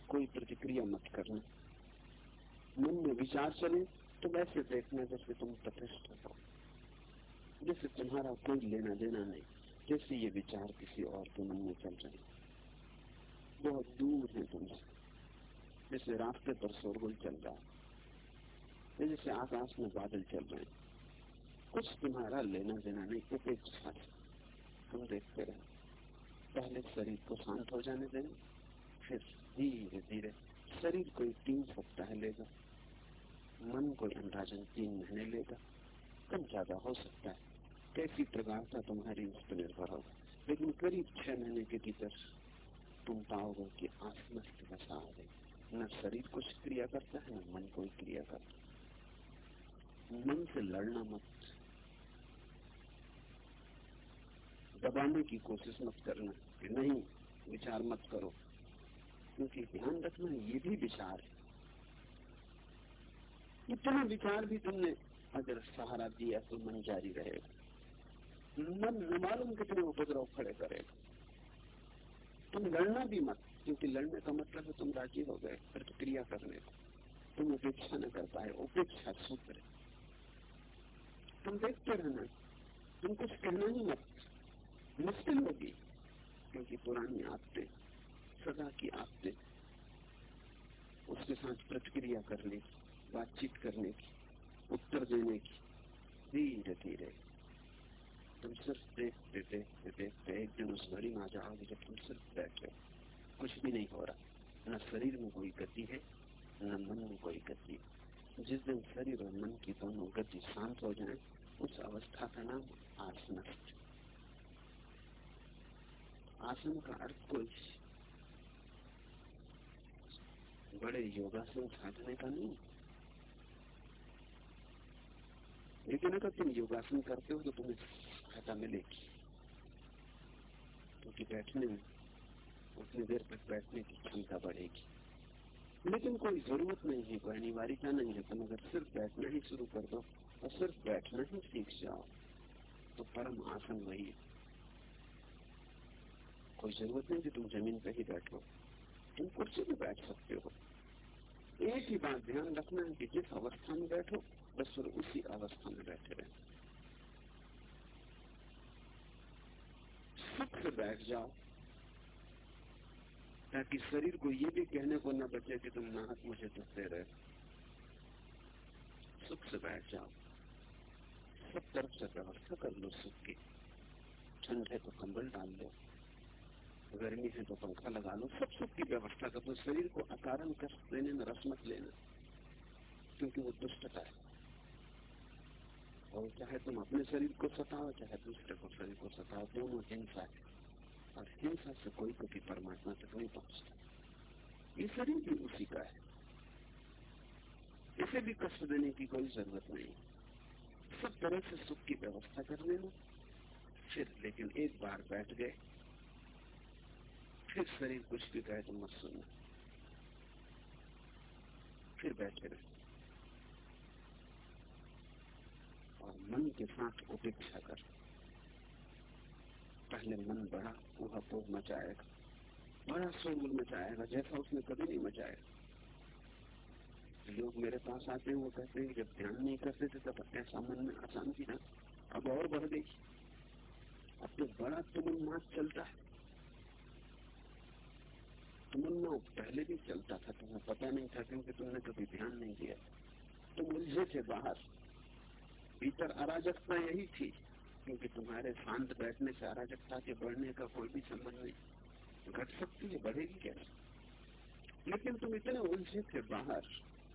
B: कोई प्रतिक्रिया मत करना। मन में विचार चले तो वैसे देखना जैसे तुम प्रतिष्ठित हो। जैसे तुम्हारा कोई लेना देना नहीं, जैसे ये विचार किसी और के मन में चल रहे बहुत दूर है तुमसे। जैसे रास्ते पर शोरगुल चल रहा है। जैसे आकाश में बादल चल रहे कुछ तुम्हारा लेना देना नहीं उपेक्षा तुम देखते रहे पहले शरीर को शांत हो जाने देना फिर धीरे धीरे शरीर कोई तीन सप्ताह लेगा मन कोई अंदाजन तीन महीने लेगा कम ज़्यादा हो सकता है कैसी प्रकार का तुम्हारी उस पर निर्भर होगा लेकिन करीब छह महीने के भीतर तुम पाओगे कि आत्मस्थ दशा आ गई न शरीर कुछ क्रिया करता है न मन कोई क्रिया करता मन से लड़ना मत। दबाने की कोशिश मत करना कि नहीं, विचार मत करो। क्योंकि ध्यान रखना ये भी विचार है। इतना विचार भी तुमने अगर सहारा दिया तो मन जारी रहेगा। मन न मालूम कितने उपद्रव खड़े करेगा। तुम लड़ना भी मत, क्योंकि लड़ने का मतलब है तुम राज़ी हो गए, प्रतिक्रिया करने को। तुम उपेक्षा न कर पाए, उपेक्षा सूत्र तुम देखते रहना। तुम कुछ कहना ही मत। मुश्किल होगी, क्योंकि पुरानी आदतें, सदा की आदतें, उसके साथ प्रतिक्रिया करने की, बातचीत करने की, उत्तर देने की, धीरे धीरे। तुम सिर्फ़ देखते देखते देखते एक दिन उस घड़ी में आ जाओगे जब तुम सिर्फ़ बैठे कुछ भी नहीं हो रहा। न शरीर में कोई गति है, न मन में कोई गति जिस दिन शरीर और मन की दोनों गति शांत हो जाए, उस अवस्था का नाम आसन। आसन का अर्थ कोई बड़े योगासन साधने का नहीं। लेकिन अगर तुम योगासन करते हो तो तुम्हें सहायता मिलेगी। क्योंकि बैठने में उतनी देर तक बैठने की क्षमता बढ़ेगी। लेकिन कोई ज़रूरत नहीं है, कोई अनिवार्यता नहीं है। तुम अगर सिर्फ़ बैठना ही शुरू कर दो और सिर्फ़ बैठना ही सीख जाओ तो परम आसन वही है। कोई ज़रूरत नहीं कि तुम ज़मीन पे ही बैठो। तुम कुर्सी पे बैठ सकते हो। एक ही बात ध्यान रखना है कि जिस अवस्था में बैठो, बस फिर उसी अवस्था में बैठे रहे। सुख से बैठ जाओ। ताकि शरीर को ये भी कहने को न बचे कि तुम नाहक मुझे दुख दे रहे। सुख से बैठ जाओ। सब तरफ़ से व्यवस्था कर लो सुख की। ठंड है तो कंबल डाल लो। गर्मी है तो पंखा लगा लो। सब सुख की व्यवस्था कर। दो शरीर को अकारण कष्ट देने में रस मत लेना, क्योंकि वो दुष्टता है। और चाहे तुम अपने शरीर को सताओ, चाहे दूसरे को शरीर को सताओ, दोनों हिंसा है। और हिंसा से कोई कभी परमात्मा तक नहीं पहुँचता ये शरीर भी उसी का है इसे भी कष्ट देने की कोई ज़रूरत नहीं सब तरह से सुख की व्यवस्था कर लेना फिर लेकिन एक बार बैठ गए फिर शरीर कुछ भी कहे तो मत सुनना फिर बैठे रहे और मन के साथ उपेक्षा कर पहले मन बड़ा ऊहापोह मचाएगा। बड़ा शोरगुल मचाएगा, जैसा उसने कभी नहीं मचाया लोग मेरे पास आते हैं, वो कहते हैं जब ध्यान नहीं करते थे, तब ऐसा मन में अशांति ना। अब और बढ़ गई। अब तो बड़ा तुम मास चलता है। तुमन तुमन्ना पहले भी चलता था, तुम्हें पता नहीं था क्योंकि तुमने कभी ध्यान नहीं दिया। तुम उलझे थे बाहर। भीतर अराजकता यही थी। क्योंकि तुम्हारे शांत बैठने से अराजकता के बढ़ने का कोई भी संबंध नहीं। घट सकती है, बढ़ेगी कैसे लेकिन तुम इतने उलझे थे बाहर।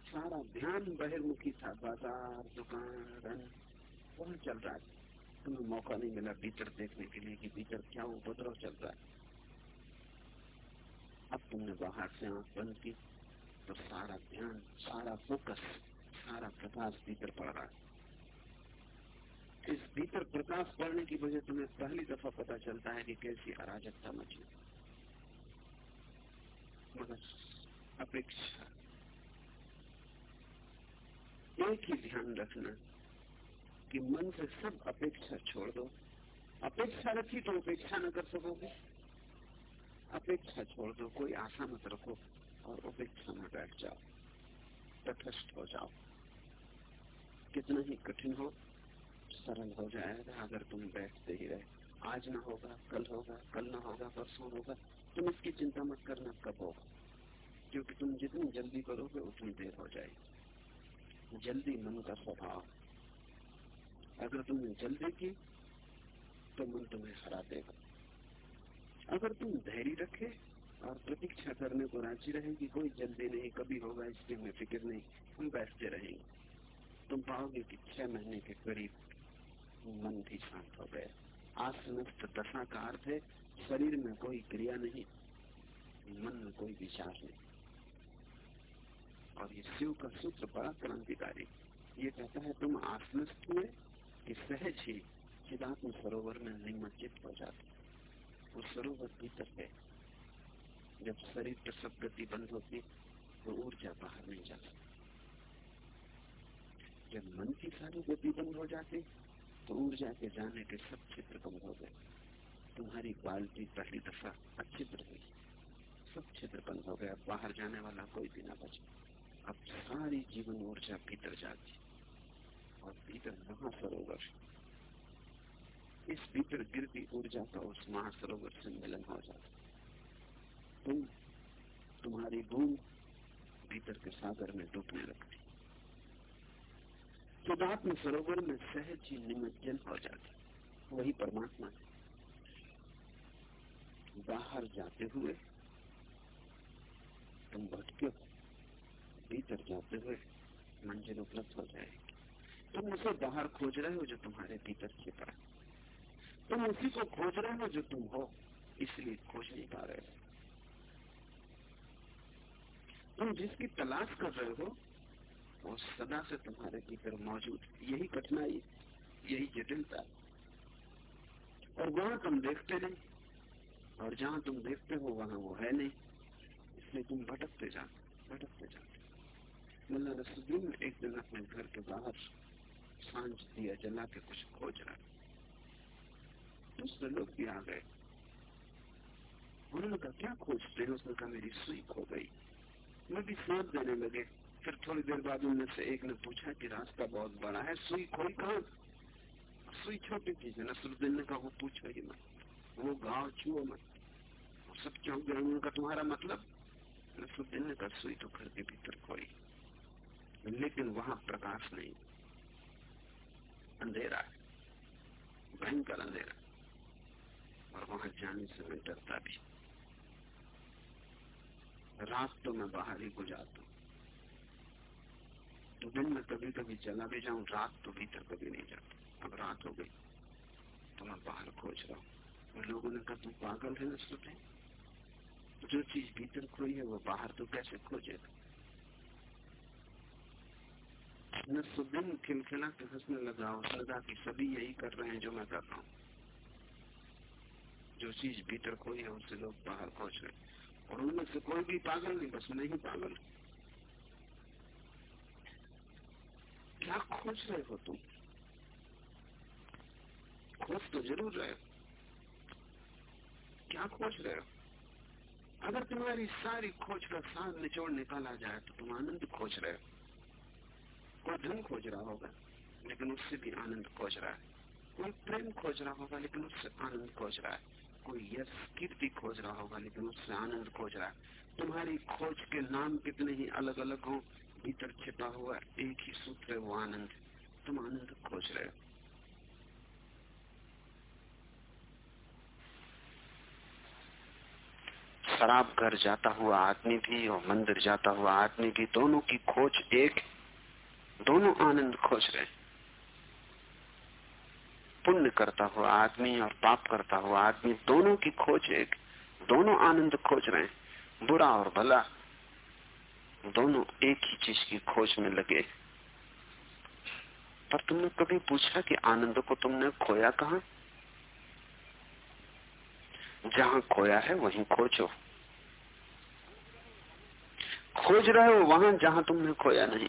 B: सारा ध्यान बहिर्मुखी था। बाज़ार, दुकान रन वहाँ चल रहा था तुम्हें मौका नहीं मिला भीतर देखने के लिए कि भीतर क्या उपद्रव चल रहा है। अब तुमने बाहर से आँख बंद की तो सारा ध्यान, सारा फोकस सारा प्रकाश भीतर पड़ रहा है। इस भीतर प्रकाश पड़ने की वजह तुम्हें पहली दफ़ा पता चलता है कि कैसी अराजकता मची मगर अपेक्षा। एक ही ध्यान रखना कि मन से सब अपेक्षा छोड़ दो। अपेक्षा रखी तो अपेक्षा न कर सकोगे। अपेक्षा छोड़ दो, कोई आशा मत रखो और उपेक्षा में बैठ जाओ। तटस्थ हो जाओ। कितना ही कठिन हो सरल हो जाएगा, अगर तुम बैठते ही रहे। आज ना होगा, कल होगा, कल ना होगा, परसों होगा। तुम इसकी चिंता मत करना, कब होगा। क्योंकि तुम जितनी जल्दी करोगे, उतनी देर हो जाएगी। जल्दी मन का स्वभाव। अगर तुमने जल्दी की तो मन तुम्हें हरा देगा। अगर तुम धैर्य रखे और प्रतीक्षा करने को राज़ी रहेगी, कोई जल्दी नहीं, कभी होगा इसकी हमें फ़िक्र नहीं, हम बैठते रहेंगे। तुम पाओगे कि छह महीने के करीब मन भी शांत हो गया। आसनस्थ दशा का अर्थ है शरीर में कोई क्रिया नहीं, मन में कोई विचार नहीं। और ये शिव का सूत्र बड़ा क्रांतिकारी। ये कहता है, तुम आसनस्थ हुए कि सहज ही चिदात्म सरोवर में निमज्जित हो जाते। वो सरोवर भीतर है जब शरीर पर सब गति बंद होती तो ऊर्जा बाहर नहीं जाती। जब मन की सारी गति बंद हो जाती तो ऊर्जा के जाने के सब चित्र बंद हो गए। तुम्हारी बाल्टी पहली दफ़ा अचित्र हुई सब चित्र बंद हो गया बाहर जाने वाला कोई भी ना बचा। अब सारी जीवन ऊर्जा भीतर जाती और भीतर महासरोवर। इस भीतर गिरती ऊर्जा का उस महासरोवर से मिलन हो जाता तुम, तुम्हारी बूंद भीतर के सागर में डूबने लगती सदात्म सरोवर में सहज ही निमज्जन हो जाता। वही परमात्मा है। बाहर जाते हुए तुम भटके हो। भीतर जाते हुए मंजिल उपलब्ध हो जाएगी। तुम उसे बाहर खोज रहे हो जो तुम्हारे भीतर छिपा है तुम उसी को खोज रहे हो जो तुम हो, इसलिए खोज नहीं पा रहे हो। तुम जिसकी तलाश कर रहे हो वो सदा से तुम्हारे भीतर मौजूद। यही कठिनाई, यही जटिलता। और वहाँ तुम देखते नहीं, और जहाँ तुम देखते हो, वहाँ वो है नहीं। इसलिए तुम भटकते जाते भटकते जाते। मुला रसुद्दीन एक दिन अपने घर के बाहर साँझ दिया, जला के कुछ खोज रहा। दूसरे लोग भी आ गए। उन्होंने कहा, क्या खोजते हैं? उसने कहा, मेरी सुई खो गई। मैं भी सांस देने लगे। फिर थोड़ी देर बाद उनमें से एक ने पूछा कि रास्ता बहुत बड़ा है, सुई कोई कहा? सुई छोटी चीज़ है नसरुद्दीन ने कहा, वो पूछो ही मत, वो गाँव छुओ मत। सब क्यों गए? उनका तुम्हारा मतलब? नसरुद्दीन ने कहा, सुई तो घर के भीतर खोई। लेकिन वहाँ प्रकाश नहीं। अंधेरा है। भयंकर अंधेरा और वहाँ जाने से मैं डरता भी। रात तो मैं बाहर ही गुजारता तो दिन में कभी कभी चला भी जाऊँ, रात तो भीतर कभी नहीं जाती। अब रात हो गई तो मैं बाहर खोज रहा हूँ। लोगों ने कहा तू पागल है न सुटे जो चीज़ भीतर खोई है, वो बाहर तो कैसे खोजेगा नसुद्दीन खिलखिला के हंसने लगा लगा कि सभी यही कर रहे हैं जो मैं कर रहा हूँ। जो चीज़ भीतर खोई है उससे लोग बाहर खोज रहे और उनमें से कोई भी पागल नहीं, बस मैं ही पागल हूँ। क्या खोज रहे हो तुम? खोज तो ज़रूर रहे हो। क्या खोज रहे हो? अगर तुम्हारी सारी खोज का सार निचोड़ निकाला जाए तो तुम आनंद खोज रहे हो। कोई धन खोज रहा होगा, लेकिन उससे भी आनंद खोज रहा है। कोई प्रेम खोज रहा होगा, लेकिन उससे आनंद खोज रहा है। कोई यश, कीर्ति खोज रहा होगा, लेकिन उससे आनंद खोज रहा है। तुम्हारी खोज के नाम कितने ही अलग अलग हों भीतर छिपा हुआ एक ही सूत्र है, वो आनंद। तुम आनंद खोज रहे हो। शराब घर जाता हुआ आदमी भी और मंदिर जाता हुआ आदमी भी दोनों की खोज एक दोनों आनंद खोज रहे पुण्य करता हुआ आदमी और पाप करता हुआ आदमी, दोनों की खोज एक दोनों आनंद खोज रहे हैं। बुरा और भला दोनों एक ही चीज़ की खोज में लगे। पर तुमने कभी पूछा कि आनंद को तुमने खोया कहा? जहाँ खोया है, वहीं खोजो। खोज रहे हो वहाँ, जहाँ तुमने खोया नहीं।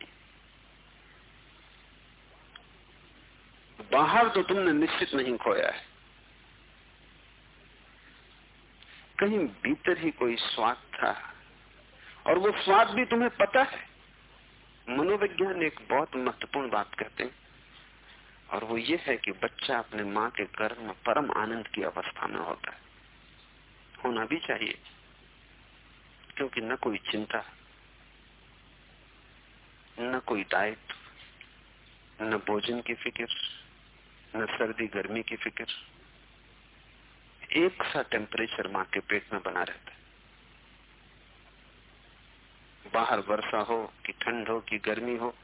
B: बाहर तो तुमने निश्चित नहीं खोया है। कहीं भीतर ही कोई स्वाद था। और वो स्वाद भी तुम्हें पता है। मनोविज्ञान एक बहुत महत्वपूर्ण बात कहते हैं। और वो ये है कि बच्चा अपने माँ के गर्भ में परम आनंद की अवस्था में होता है। होना भी चाहिए, क्योंकि न कोई चिंता, न कोई दायित्व, न भोजन की फ़िक्र, न सर्दी, गर्मी की फ़िक्र। एक सा टेम्परेचर माँ के पेट में बना रहता है। बाहर वर्षा हो कि ठंड हो कि गर्मी हो,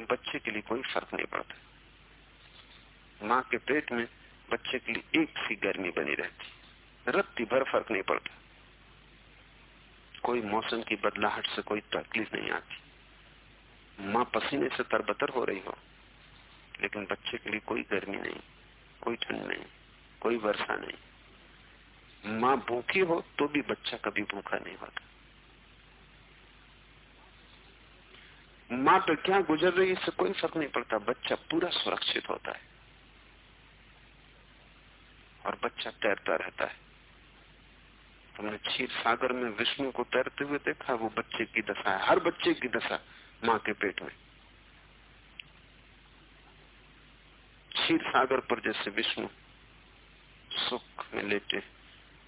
B: बच्चे के लिए कोई फ़र्क नहीं पड़ता। माँ के पेट में बच्चे के लिए एक सी गर्मी बनी रहती रत्ती भर फ़र्क नहीं पड़ता। कोई मौसम की बदलाहट से कोई तकलीफ़ नहीं आती। माँ पसीने से तरबतर हो रही हो, लेकिन बच्चे के लिए कोई गर्मी नहीं, कोई ठंड नहीं, कोई वर्षा नहीं। माँ भूखी हो तो भी बच्चा कभी भूखा नहीं होता। माँ पे क्या गुजर रही है, इससे कोई फ़र्क नहीं पड़ता। बच्चा पूरा सुरक्षित होता है। और बच्चा तैरता रहता है। तुमने क्षीर सागर में विष्णु को तैरते हुए देखा, वो बच्चे की दशा है। हर बच्चे की दशा माँ के पेट में। क्षीर सागर पर जैसे विष्णु सुख में लेटे,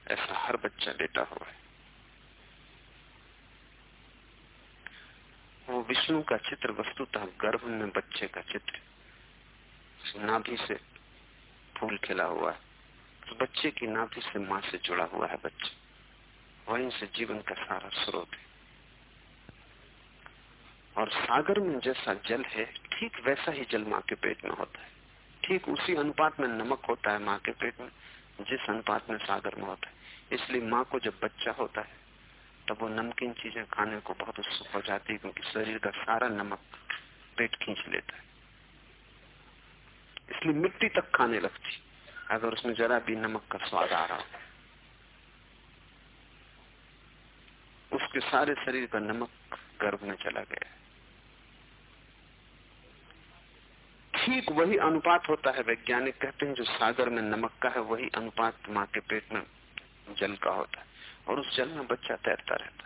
B: ऐसा हर बच्चा लेटा हुआ है। वो विष्णु का चित्र वस्तुतः गर्भ में बच्चे का चित्र। नाभि से फूल खिला हुआ है। तो बच्चे की नाभि से माँ से जुड़ा हुआ है बच्चा। वहीं से जीवन का सारा स्रोत है। और सागर में जैसा जल है, ठीक वैसा ही जल माँ के पेट में होता है। ठीक उसी अनुपात में नमक होता है माँ के पेट में, जिस अनुपात में सागर में होता है। इसलिए माँ को जब बच्चा होता है तब वो नमकीन चीज़ें खाने को बहुत उत्सुक हो जाती है क्योंकि शरीर का सारा नमक पेट खींच लेता है। इसलिए मिट्टी तक खाने लगती अगर उसमें जरा भी नमक का स्वाद आ रहा हो। उसके सारे शरीर का नमक गर्भ में चला गया ठीक वही अनुपात होता है, वैज्ञानिक कहते हैं, जो सागर में नमक का है, वही अनुपात माँ के पेट में जल का होता है। और उस जल में बच्चा तैरता रहता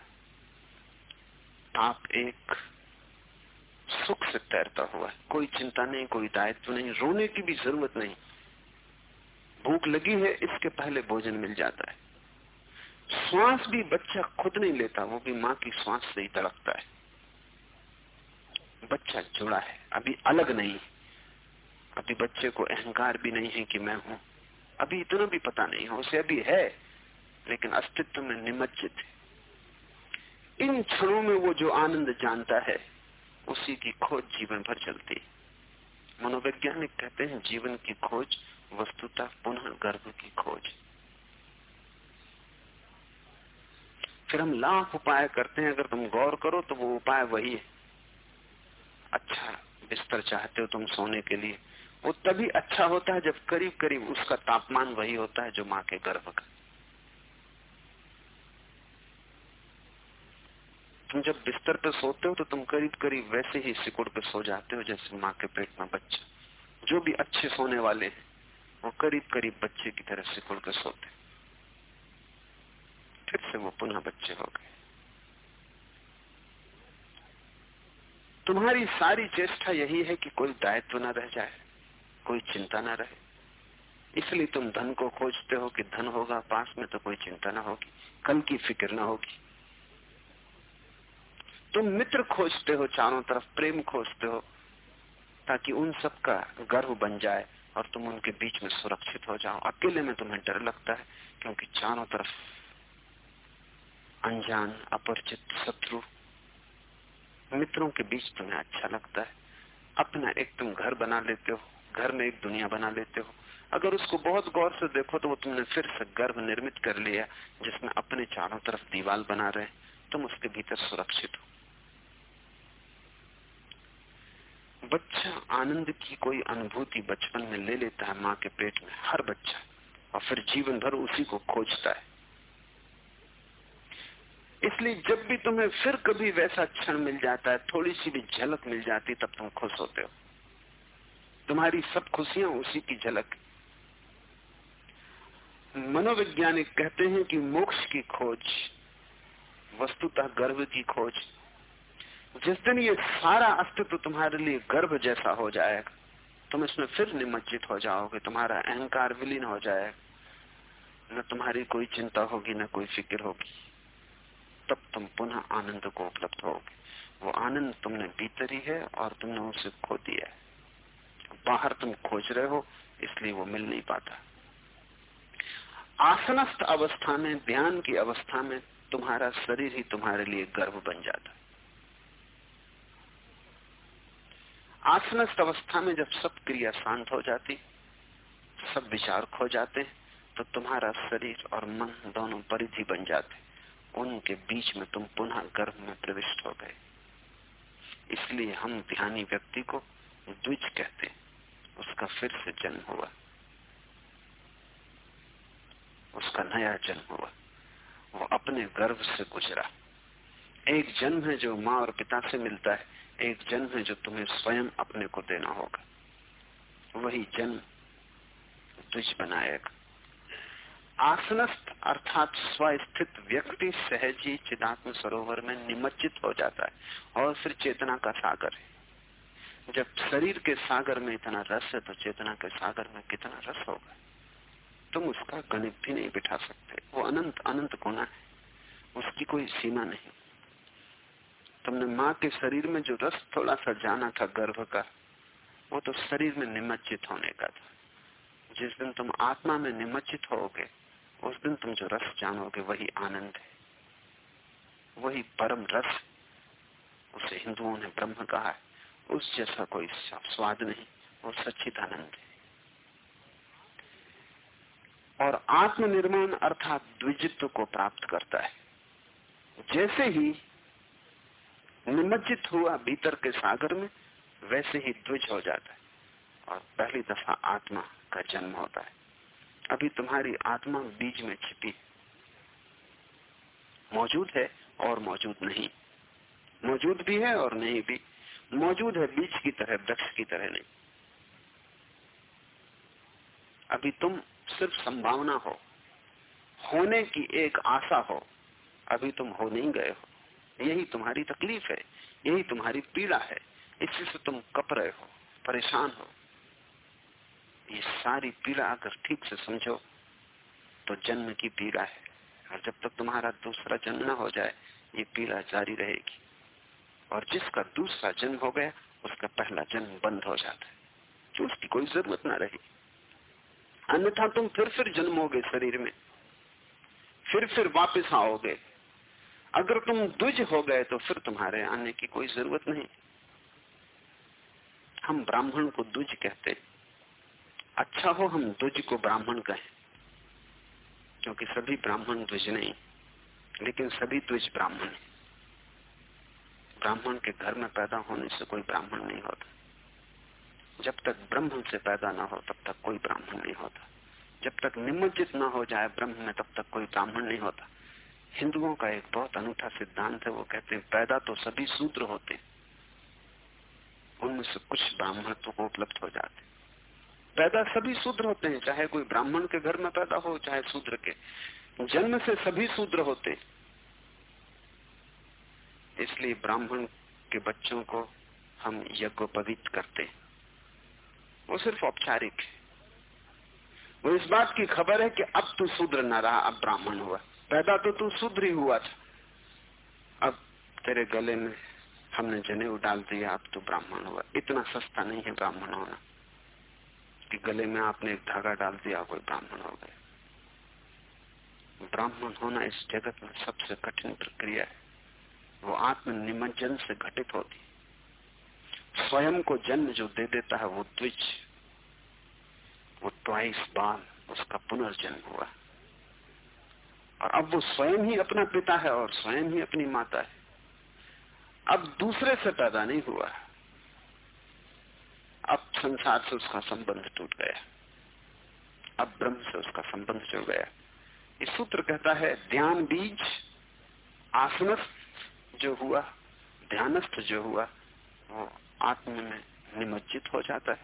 B: आप एक सुख से तैरता हुआ है कोई चिंता नहीं, कोई दायित्व नहीं, रोने की भी ज़रूरत नहीं। भूख लगी है, इसके पहले भोजन मिल जाता है। श्वास भी बच्चा खुद नहीं लेता, वो भी माँ की श्वास से ही तड़कता है। बच्चा जुड़ा है, अभी अलग नहीं अभी बच्चे को अहंकार भी नहीं है कि मैं हूँ। अभी इतना भी पता नहीं है, उसे अभी है। लेकिन अस्तित्व में निमज्जित है। इन क्षणों में वो जो आनंद जानता है, उसी की खोज जीवन भर चलती है। मनोवैज्ञानिक कहते हैं, जीवन की खोज वस्तुतः पुनः गर्भ की खोज फिर हम लाख उपाय करते हैं, अगर तुम गौर करो तो वो उपाय वही है। अच्छा बिस्तर चाहते हो तुम सोने के लिए, वो तभी अच्छा होता है जब करीब करीब उसका तापमान वही होता है जो माँ के गर्भ का। तुम जब बिस्तर पे सोते हो तो तुम करीब करीब वैसे ही सिकुड़ के सो जाते हो जैसे माँ के पेट में बच्चा। जो भी अच्छे सोने वाले हैं, वो करीब करीब बच्चे की तरह सिकुड़ के सोते। फिर से वो पुनः बच्चे हो गए। तुम्हारी सारी चेष्टा यही है कि कोई दायित्व ना रह जाए, कोई चिंता ना रहे। इसलिए तुम धन को खोजते हो कि धन होगा, पास में तो कोई चिंता ना होगी, कल की फ़िक्र ना होगी। तुम मित्र खोजते हो चारों तरफ़, प्रेम खोजते हो, ताकि उन सब का गर्व बन जाए और तुम उनके बीच में सुरक्षित हो जाओ। अकेले में तुम्हें डर लगता है, क्योंकि चारों तरफ़ अनजान, अपरिचित, शत्रु, मित्रों के बीच तुम्हें अच्छा लगता है। अपना एक तुम घर बना लेते हो, घर में एक दुनिया बना लेते हो। अगर उसको बहुत गौर से देखो तो वो तुमने फिर से गर्भ निर्मित कर लिया, जिसमें अपने चारों तरफ़ दीवाल बना रहे, तुम उसके भीतर सुरक्षित हो। बच्चा आनंद की कोई अनुभूति बचपन में ले लेता है माँ के पेट में, हर बच्चा। और फिर जीवन भर उसी को खोजता है। इसलिए जब भी तुम्हें फिर कभी वैसा क्षण मिल जाता है थोड़ी सी भी झलक मिल जाती, तब तुम खुश होते हो। तुम्हारी सब खुशियाँ उसी की झलक मनोवैज्ञानिक कहते हैं कि मोक्ष की खोज, वस्तुतः गर्व की खोज। जिस दिन ये सारा अस्तित्व तुम्हारे लिए गर्भ जैसा हो जाएगा, तुम इसमें फिर निमज्जित हो जाओगे, तुम्हारा अहंकार विलीन हो जाएगा। न तुम्हारी कोई चिंता होगी, न कोई फ़िक्र होगी। तब तुम पुनः आनंद को उपलब्ध होगे। वो आनंद तुमने भीतर ही है और तुमने उसे खो दिया है। बाहर तुम खोज रहे हो, इसलिए वो मिल नहीं पाता। आसनस्थ अवस्था में ध्यान की अवस्था में तुम्हारा शरीर ही तुम्हारे लिए गर्भ बन जाता। आसनस्थ अवस्था में जब सब क्रिया शांत हो जाती, सब विचार खो जाते तो तुम्हारा शरीर और मन दोनों परिधि बन जाते। उनके बीच में तुम पुनः गर्भ में प्रविष्ट हो गए। इसलिए हम ध्यानी व्यक्ति को द्विज कहते उसका फिर से जन्म हुआ। उसका नया जन्म हुआ। वो अपने गर्भ से गुजरा। एक जन्म है जो माँ और पिता से मिलता है। एक जन्म है जो तुम्हें स्वयं अपने को देना होगा। वही जन्म तुझ बनाएगा। आसनस्थ अर्थात स्वस्थित व्यक्ति सहज ही चिदात्म सरोवर में निमज्जित हो जाता है और फिर चेतना का सागर है। जब शरीर के सागर में इतना रस है तो चेतना के सागर में कितना रस होगा? तुम उसका गणित भी नहीं बिठा सकते। वो अनंत अनंत कोना है। उसकी कोई सीमा नहीं। तुमने माँ के शरीर में जो रस थोड़ा सा जाना था गर्भ का, वो तो शरीर में निमज्जित होने का था। जिस दिन तुम आत्मा में निमज्जित होगे, उस दिन तुम जो रस जानोगे, वही आनंद है। वही परम रस, उसे हिंदुओं ने ब्रह्म कहा है। उस जैसा कोई स्वाद नहीं, वो सचित आनंद है। और आत्मनिर्माण अर्थात द्विजित्व को प्राप्त करता है। जैसे ही निमज्जित हुआ भीतर के सागर में, वैसे ही द्विज हो जाता है। और पहली दफ़ा आत्मा का जन्म होता है। अभी तुम्हारी आत्मा बीज में छिपी मौजूद है और मौजूद नहीं। मौजूद भी है और नहीं भी। मौजूद है बीज की तरह, वृक्ष की तरह नहीं। अभी तुम सिर्फ़ संभावना हो। होने की एक आशा हो। अभी तुम हो नहीं गए हो। यही तुम्हारी तकलीफ़ है, यही तुम्हारी पीड़ा है, इसी से तुम कप रहे हो, परेशान हो। ये सारी पीड़ा अगर ठीक से समझो तो जन्म की पीड़ा है। और जब तक तुम्हारा दूसरा जन्म न हो जाए, ये पीड़ा जारी रहेगी। और जिसका दूसरा जन्म हो गया, उसका पहला जन्म बंद हो जाता है। जो उसकी कोई ज़रूरत ना रही। अन्यथा तुम फिर फिर जन्मोगे शरीर में। फिर फिर वापस आओगे। अगर तुम दुज हो गए तो फिर तुम्हारे आने की कोई ज़रूरत नहीं। हम ब्राह्मण को दुज कहते अच्छा हो हम दुज को ब्राह्मण कहें, क्योंकि सभी ब्राह्मण द्विज नहीं, लेकिन सभी द्विज ब्राह्मण है। ब्राह्मण के घर में पैदा होने से कोई ब्राह्मण नहीं होता। जब तक ब्रह्म से पैदा ना हो, तब तक कोई ब्राह्मण नहीं होता। जब तक निमज्जित ना हो जाए ब्रह्म में, तब तक कोई ब्राह्मण नहीं होता। हिंदुओं का एक बहुत अनूठा सिद्धांत है, वो कहते हैं, पैदा तो सभी सूत्र होते उनमें से कुछ ब्राह्मण को उपलब्ध हो जाते पैदा सभी सूत्र होते हैं, चाहे कोई ब्राह्मण के घर में पैदा हो, चाहे सूत्र के। जन्म से सभी सूत्र होते इसलिए ब्राह्मण के बच्चों को हम यज्ञोपवीत करते वो सिर्फ़ औपचारिक है। वो इस बात की खबर है कि अब तू शूद्र न रहा, अब ब्राह्मण हुआ। पैदा तो तू ही हुआ था। अब तेरे गले में हमने जनेऊ डाल दिया, अब तू ब्राह्मण हुआ। इतना सस्ता नहीं है ब्राह्मण होना कि गले में आपने एक धागा डाल दिया, कोई ब्राह्मण हो गए ब्राह्मण होना इस जगत में सबसे कठिन प्रक्रिया है। वो आत्म निमज्जन से घटित होती स्वयं को जन्म जो दे देता है, वो द्विज, वो ट्वाइस बार उसका पुनर्जन्म हुआ। और अब वो स्वयं ही अपना पिता है और स्वयं ही अपनी माता है। अब दूसरे से पैदा नहीं हुआ। अब संसार से उसका संबंध टूट गया। अब ब्रह्म से उसका संबंध जुड़ गया। इस सूत्र कहता है, ध्यान बीज, आसनस्थ जो हुआ, ध्यानस्थ जो हुआ, वो आत्म में निमज्जित हो जाता है।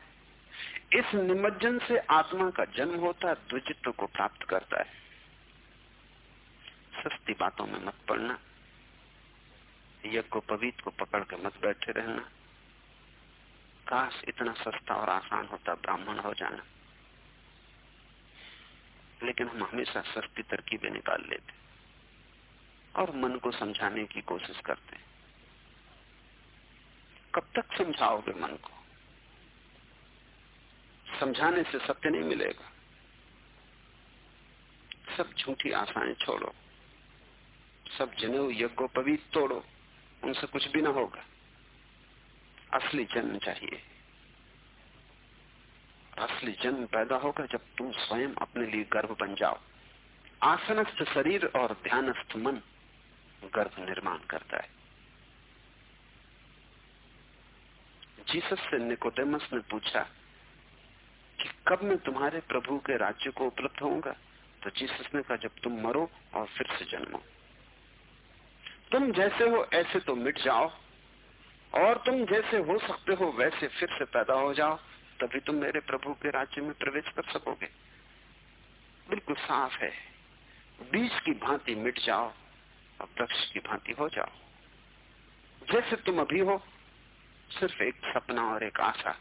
B: इस निमज्जन से आत्मा का जन्म होता है द्विजित्व को प्राप्त करता है। सस्ती बातों में मत पड़ना। यज्ञ को, पवित्र को पकड़ के मत बैठे रहना। काश इतना सस्ता और आसान होता ब्राह्मण हो जाना। लेकिन हम हमेशा सस्ती तरकीबें निकाल लेते और मन को समझाने की कोशिश करते। कब तक समझाओगे मन को? समझाने से सत्य नहीं मिलेगा। सब झूठी आशाएँ छोड़ो। सब जनेऊ यज्ञोपवीत तोड़ो। उनसे कुछ भी ना होगा। असली जन्म चाहिए। असली जन्म पैदा होगा जब तुम स्वयं अपने लिए गर्भ बन जाओ। आसनस्थ शरीर और ध्यानस्थ मन गर्भ निर्माण करता है। जीसस से निकोडेमस ने पूछा कि कब मैं तुम्हारे प्रभु के राज्य को उपलब्ध होऊँगा? तो जीसस ने कहा, जब तुम मरो और फिर से जन्मो। तुम जैसे हो, ऐसे तो मिट जाओ। और तुम जैसे हो सकते हो, वैसे फिर से पैदा हो जाओ। तभी तुम मेरे प्रभु के राज्य में प्रवेश कर सकोगे। बिल्कुल साफ़ है। बीज की भांति मिट जाओ और वृक्ष की भांति हो जाओ। जैसे तुम अभी हो, सिर्फ़ एक सपना और एक आशा।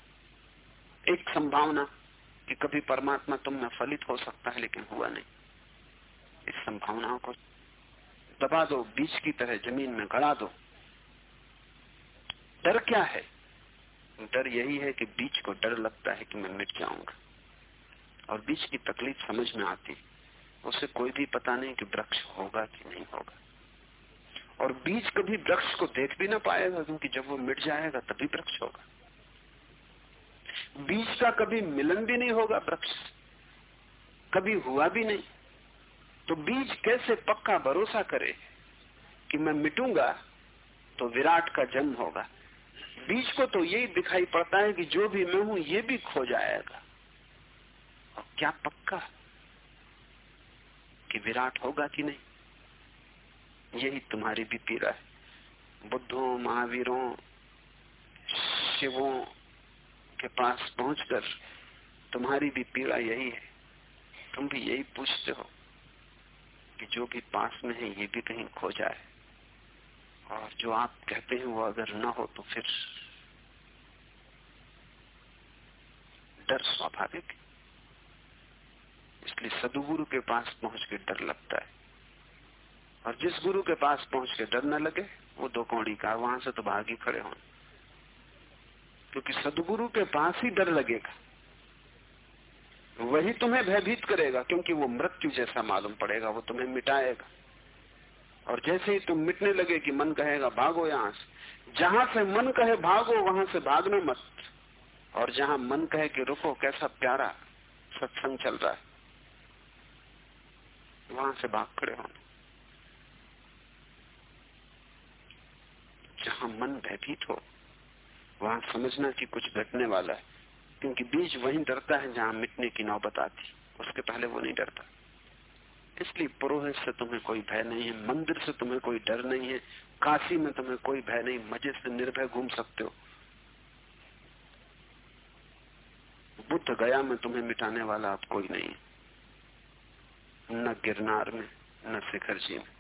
B: एक संभावना कि कभी परमात्मा तुम में फलित हो सकता है, लेकिन हुआ नहीं। इस संभावनाओं को दबा दो बीज की तरह ज़मीन में गड़ा दो। डर क्या है? डर यही है कि बीज को डर लगता है कि मैं मिट जाऊँगा। और बीज की तकलीफ़ समझ में आती, उसे कोई भी पता नहीं कि वृक्ष होगा कि नहीं होगा। और बीज कभी वृक्ष को देख भी ना पाएगा, क्योंकि जब वो मिट जाएगा तभी वृक्ष होगा। बीज का कभी मिलन भी नहीं होगा वृक्ष। कभी हुआ भी नहीं। तो बीज कैसे पक्का भरोसा करे कि मैं मिटूँगा तो विराट का जन्म होगा। बीज को तो यही दिखाई पड़ता है कि जो भी मैं हूँ, ये भी खो जाएगा। और क्या पक्का कि विराट होगा कि नहीं? यही तुम्हारी भी पीड़ा है। बुद्धों, महावीरों, शिवों के पास पहुंचकर तुम्हारी भी पीड़ा यही है। तुम भी यही पूछते हो। कि जो भी पास में है, ये भी कहीं खो जाए। और जो आप कहते हैं, वो अगर ना हो तो फिर डर स्वाभाविक इसलिए सदगुरु के पास पहुँच के डर लगता है। और जिस गुरु के पास पहुँच के डर न लगे, वो दो कौड़ी का, वहाँ से तो भाग खड़े हों। क्योंकि सदगुरु के पास ही डर लगेगा। वही तुम्हें भयभीत करेगा, क्योंकि वो मृत्यु जैसा मालूम पड़ेगा, वो तुम्हें मिटाएगा। और जैसे ही तुम मिटने लगे कि मन कहेगा, भागो यहाँ से। जहाँ से मन कहे, भागो, वहाँ से भागना मत। और जहाँ मन कहे कि, रुको, कैसा प्यारा सत्संग चल रहा है। वहाँ से भाग खड़े होना। जहाँ मन भयभीत हो, वहाँ समझना कि कुछ घटने वाला है। क्योंकि बीज वहीं डरता है जहाँ मिटने की नौबत आती। उसके पहले वो नहीं डरता। इसलिए पुरोहित से तुम्हें कोई भय नहीं है, मंदिर से तुम्हें कोई डर नहीं है, काशी में तुम्हें कोई भय नहीं, मज़े से निर्भय घूम सकते हो। बुद्ध गया में तुम्हें मिटाने वाला अब कोई नहीं न गिरनार में, न शिखर जी में,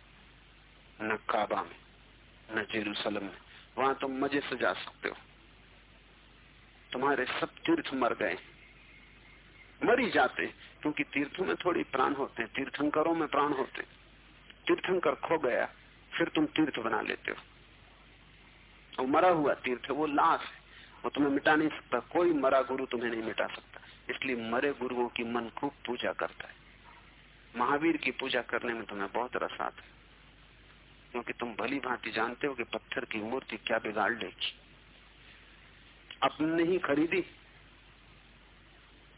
B: न काबा में, न जेरूसलम में। वहाँ तुम मज़े से जा सकते हो। तुम्हारे सब तीर्थ मर गए। मरी जाते क्योंकि तीर्थों में थोड़ी प्राण होते हैं। तीर्थंकरों में प्राण होते तीर्थंकर खो गया, फिर तुम तीर्थ बना लेते हो। वो मरा हुआ तीर्थ, वो लाश है। वो तुम्हें मिटा नहीं सकता। कोई मरा गुरु तुम्हें नहीं मिटा सकता। इसलिए मरे गुरुओं की मन खूब पूजा करता है। महावीर की पूजा करने में तुम्हें बहुत रस आता है। क्योंकि तुम भली भांति जानते हो कि पत्थर की मूर्ति क्या बिगाड़ लेगी। अपने ही खरीदी।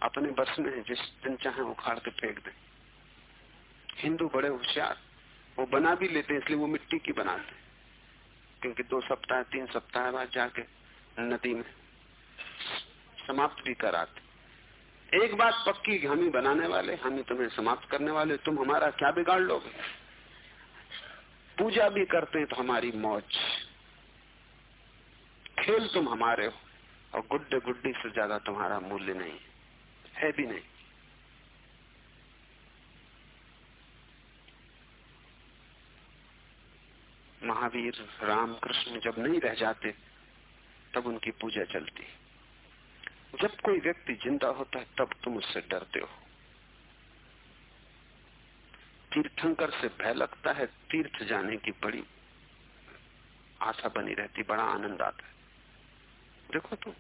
B: अपने बस में है जिस दिन चाहे उखाड़ के फेंक दे। हिंदू बड़े होशियार, वो बना भी लेते हैं, इसलिए वो मिट्टी की बनाते क्योंकि दो सप्ताह, तीन सप्ताह बाद जाके नदी में समाप्त भी कराते एक बात पक्की हम ही बनाने वाले, हम ही तुम्हें समाप्त करने वाले, तुम हमारा क्या बिगाड़ लोगे? पूजा भी करते हैं तो हमारी मौज। खेल तुम हमारे हो। और गुड्डे गुड्डी से ज़्यादा तुम्हारा मूल्य नहीं है। भी नहीं। महावीर राम कृष्ण जब नहीं रह जाते, तब उनकी पूजा चलती। जब कोई व्यक्ति ज़िंदा होता है, तब तुम उससे डरते हो। तीर्थंकर से भय लगता है, तीर्थ जाने की बड़ी आशा बनी रहती, बड़ा आनंद आता है। देखो तुम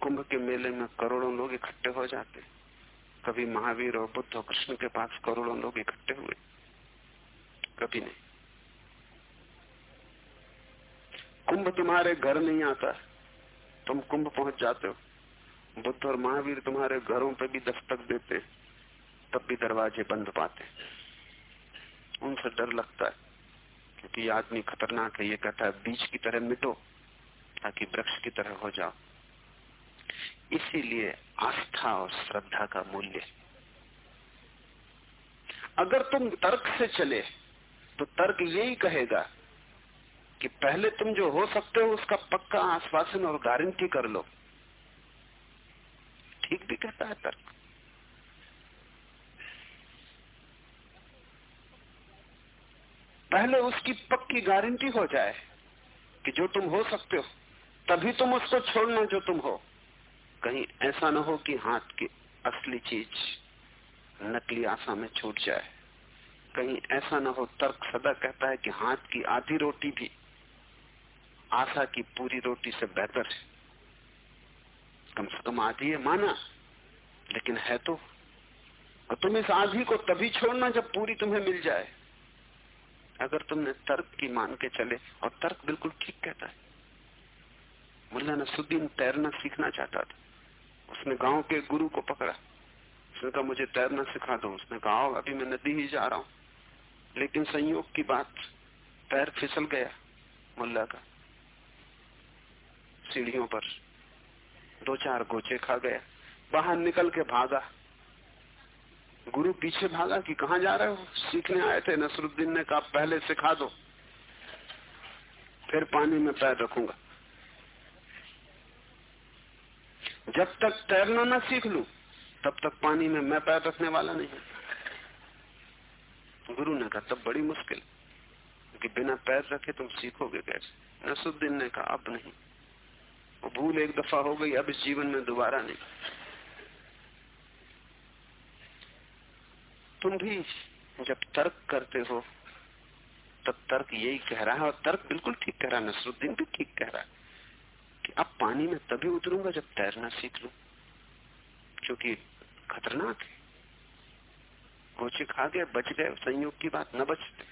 B: कुंभ के मेले में करोड़ों लोग इकट्ठे हो जाते कभी महावीर और बुद्ध और कृष्ण के पास करोड़ों लोग इकट्ठे हुए। कभी नहीं। कुंभ तुम्हारे घर नहीं आता। तुम कुंभ पहुँच जाते हो। बुद्ध और महावीर तुम्हारे घरों पर भी दस्तक देते तब भी दरवाजे बंद पाते उनसे डर लगता है, क्योंकि आदमी खतरनाक है। ये कहता है बीज की तरह मिटो। ताकि वृक्ष की तरह हो जाओ। इसीलिए आस्था और श्रद्धा का मूल्य। अगर तुम तर्क से चले तो तर्क यही कहेगा कि पहले तुम जो हो सकते हो, उसका पक्का आश्वासन और गारंटी कर लो। ठीक भी कहता है तर्क। पहले उसकी पक्की गारंटी हो जाए कि जो तुम हो सकते हो तभी तुम उसको छोड़ना जो तुम हो। कहीं ऐसा ना हो कि हाथ की असली चीज़ नकली आशा में छूट जाए। कहीं ऐसा ना हो, तर्क सदा कहता है कि हाथ की आधी रोटी भी आशा की पूरी रोटी से बेहतर है। कम से कम आधी है माना, लेकिन है तो। और तुम इस आधी को तभी छोड़ना जब पूरी तुम्हें मिल जाए। अगर तुमने तर्क की मान के चले, और तर्क बिल्कुल ठीक कहता है। मुल्ला नसुद्दीन तैरना सीखना चाहता था। उसने गाँव के गुरु को पकड़ा। उसने कहा, मुझे तैरना सिखा दो। उसने कहा अभी मैं नदी ही जा रहा हूँ। लेकिन संयोग की बात, पैर फिसल गया मुल्ला का। सीढ़ियों पर दो चार गोचे खा गया। बाहर निकल के भागा। गुरु पीछे भागा कि कहा जा रहे हो? सीखने आए थे। नसरुद्दीन ने कहा, पहले सिखा दो। फिर पानी में पैर रखूँगा। जब तक तैरना ना सीख लू, तब तक पानी में मैं पैर रखने वाला नहीं। गुरु ने कहा, तब बड़ी मुश्किल कि बिना पैर रखे तुम सीखोगे कैसे? नसरुद्दीन ने कहा, अब नहीं। वो भूल एक दफ़ा हो गई, अब इस जीवन में दोबारा नहीं। तुम भी जब तर्क करते हो, तब तर्क यही कह रहा है, और तर्क बिल्कुल ठीक कह रहा है, नसरुद्दीन भी ठीक कह रहा है। पानी में तभी उतरूँगा जब तैरना सीख लू। क्योंकि खतरनाक है। गोचे खा गए बच गए संयोग की बात न बचते।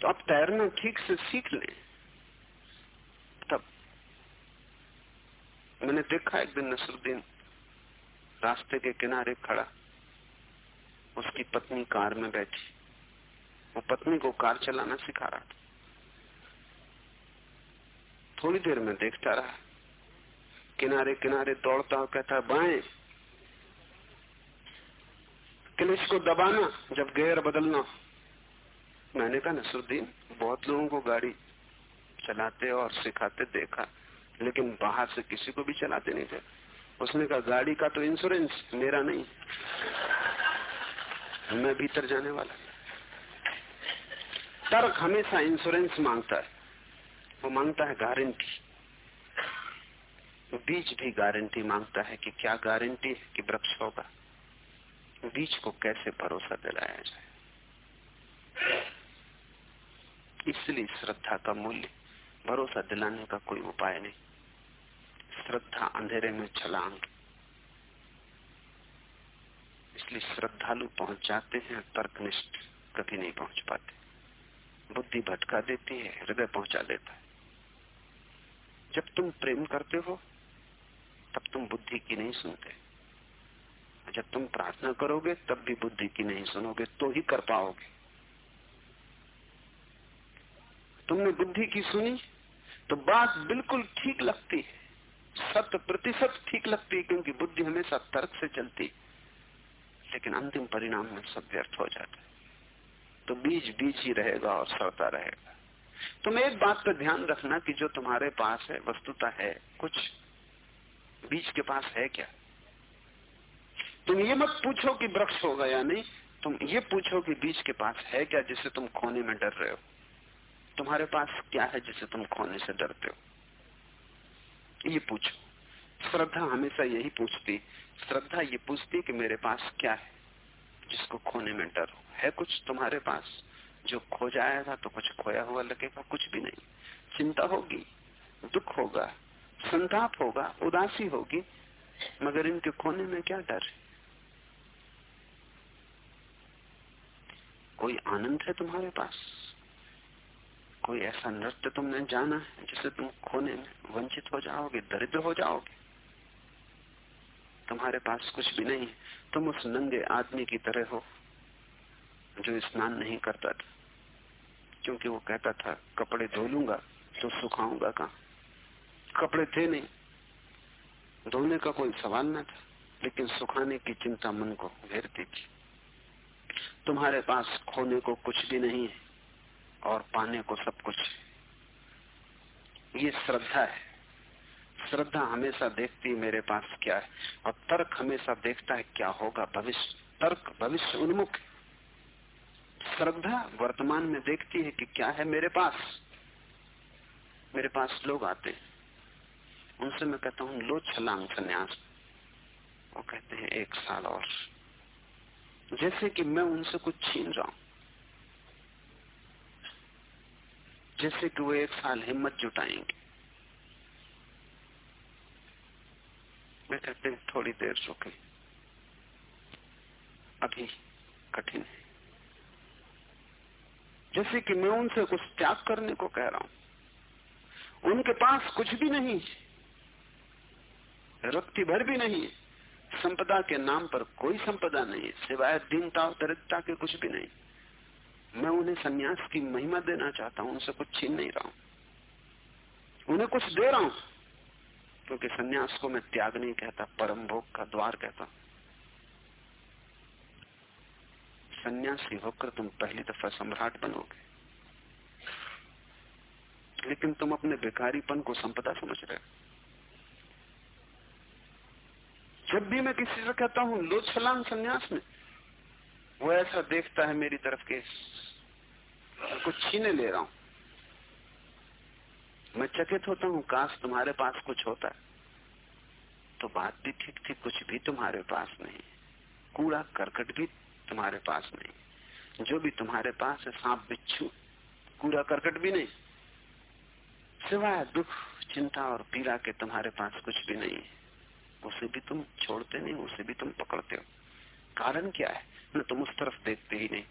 B: तो अब तैरना ठीक से सीख ले। तब मैंने देखा एक दिन नसरुद्दीन रास्ते के किनारे खड़ा। उसकी पत्नी कार में बैठी। वो पत्नी को कार चलाना सिखा रहा था। थोड़ी देर में देखता रहा। किनारे किनारे दौड़ता और कहता, बाएँ। क्लिच को दबाना, जब गेयर बदलना। मैंने कहा, नसरुद्दीन, बहुत लोगों को गाड़ी चलाते और सिखाते देखा, लेकिन बाहर से किसी को भी चलाते नहीं थे। उसने कहा, गाड़ी का तो इंश्योरेंस मेरा नहीं मैं भीतर जाने वाला तर्क हमेशा इंश्योरेंस माँगता है। वो माँगता है गारंटी। बीज भी गारंटी माँगता है कि क्या गारंटी है कि वृक्ष होगा। बीज को कैसे भरोसा दिलाया जाए? इसलिए श्रद्धा का मूल्य, भरोसा दिलाने का कोई उपाय नहीं। श्रद्धा अंधेरे में छलांग। इसलिए श्रद्धालु पहुँच जाते हैं, तर्कनिष्ठ कभी नहीं पहुँच पाते। बुद्धि भटका देती है, हृदय पहुँचा देता है। जब तुम प्रेम करते हो, तब तुम बुद्धि की नहीं सुनते। जब तुम प्रार्थना करोगे, तब भी बुद्धि की नहीं सुनोगे तो ही कर पाओगे। तुमने बुद्धि की सुनी तो बात बिल्कुल ठीक लगती है। शत प्रतिशत ठीक लगती है, क्योंकि बुद्धि हमेशा तर्क से चलती लेकिन अंतिम परिणाम में सब व्यर्थ हो जाता है। तो बीज बीज ही रहेगा और सड़ता रहेगा। तुम एक बात पर ध्यान रखना कि जो तुम्हारे पास है, वस्तुता है, कुछ बीज के पास है क्या? तुम ये मत पूछो कि वृक्ष होगा या नहीं, तुम ये पूछो कि बीज के पास है क्या जिसे तुम खोने में डर रहे हो? तुम्हारे पास क्या है जिसे तुम खोने से डरते हो? ये पूछो। श्रद्धा हमेशा यही पूछती, श्रद्धा ये पूछती कि मेरे पास क्या है जिसको खोने में डर हो? है कुछ तुम्हारे पास? जो खो जाएगा तो कुछ खोया हुआ लगेगा, कुछ भी नहीं। चिंता होगी, दुख होगा, संताप होगा, उदासी होगी, मगर इनके खोने में क्या डर? है कोई आनंद है तुम्हारे पास? कोई ऐसा नृत्य तुमने जाना है जिसे तुम खोने में वंचित हो जाओगे, दरिद्र हो जाओगे? तुम्हारे पास कुछ भी नहीं तुम उस नंगे आदमी की तरह हो। जो स्नान नहीं करता था, क्योंकि वो कहता था, कपड़े धो लूँगा तो सुखाऊँगा कहा? कपड़े थे नहीं। धोने का कोई सवाल न था, लेकिन सुखाने की चिंता मन को घेरती थी। तुम्हारे पास खोने को कुछ भी नहीं है और पाने को सब कुछ ये श्रद्धा है। श्रद्धा हमेशा देखती है मेरे पास क्या है और तर्क हमेशा देखता है क्या होगा भविष्य। तर्क भविष्य उन्मुख श्रद्धा वर्तमान में देखती है कि क्या है मेरे पास। मेरे पास लोग आते हैं। उनसे मैं कहता हूँ, लो छलांग संन्यास। वो कहते हैं, एक साल और। जैसे कि मैं उनसे कुछ छीन रहा हूँ। जैसे कि वो एक साल हिम्मत जुटाएँगे। मैं कहते हैं, थोड़ी देर रुके। अभी कठिन है। जैसे कि मैं उनसे कुछ त्याग करने को कह रहा हूँ। उनके पास कुछ भी नहीं, रक्ति भर भी नहीं, संपदा के नाम पर कोई संपदा नहीं, सिवाय दीनता और दरिद्रता के कुछ भी नहीं। मैं उन्हें सन्यास की महिमा देना चाहता हूँ, उनसे कुछ छीन नहीं रहा हूँ। उन्हें कुछ दे रहा हूँ, क्योंकि सन्यास को मैं त्याग नहीं कहता, परम भोग का द्वार कहता सन्यासी होकर तुम पहली दफ़ा सम्राट बनोगे। लेकिन तुम अपने बेकारीपन को संपदा समझ रहे हो। जब भी मैं किसी से कहता हूँ, लो छलांग संन्यास में। वो ऐसा देखता है मेरी तरफ़ के कुछ छीने ले रहा हूँ। मैं चकित होता हूँ, काश तुम्हारे पास कुछ होता है। तो बात भी ठीक थी, कुछ भी तुम्हारे पास नहीं। कूड़ा, करकट भी तुम्हारे पास नहीं। जो भी तुम्हारे पास है, सांप, बिच्छू, कूड़ा, करकट भी नहीं। सिवाय दुख, चिंता और पीड़ा के तुम्हारे पास कुछ भी नहीं है। उसे भी तुम छोड़ते नहीं, उसे भी तुम पकड़ते हो। कारण क्या है? न, तुम उस तरफ़ देखते ही नहीं।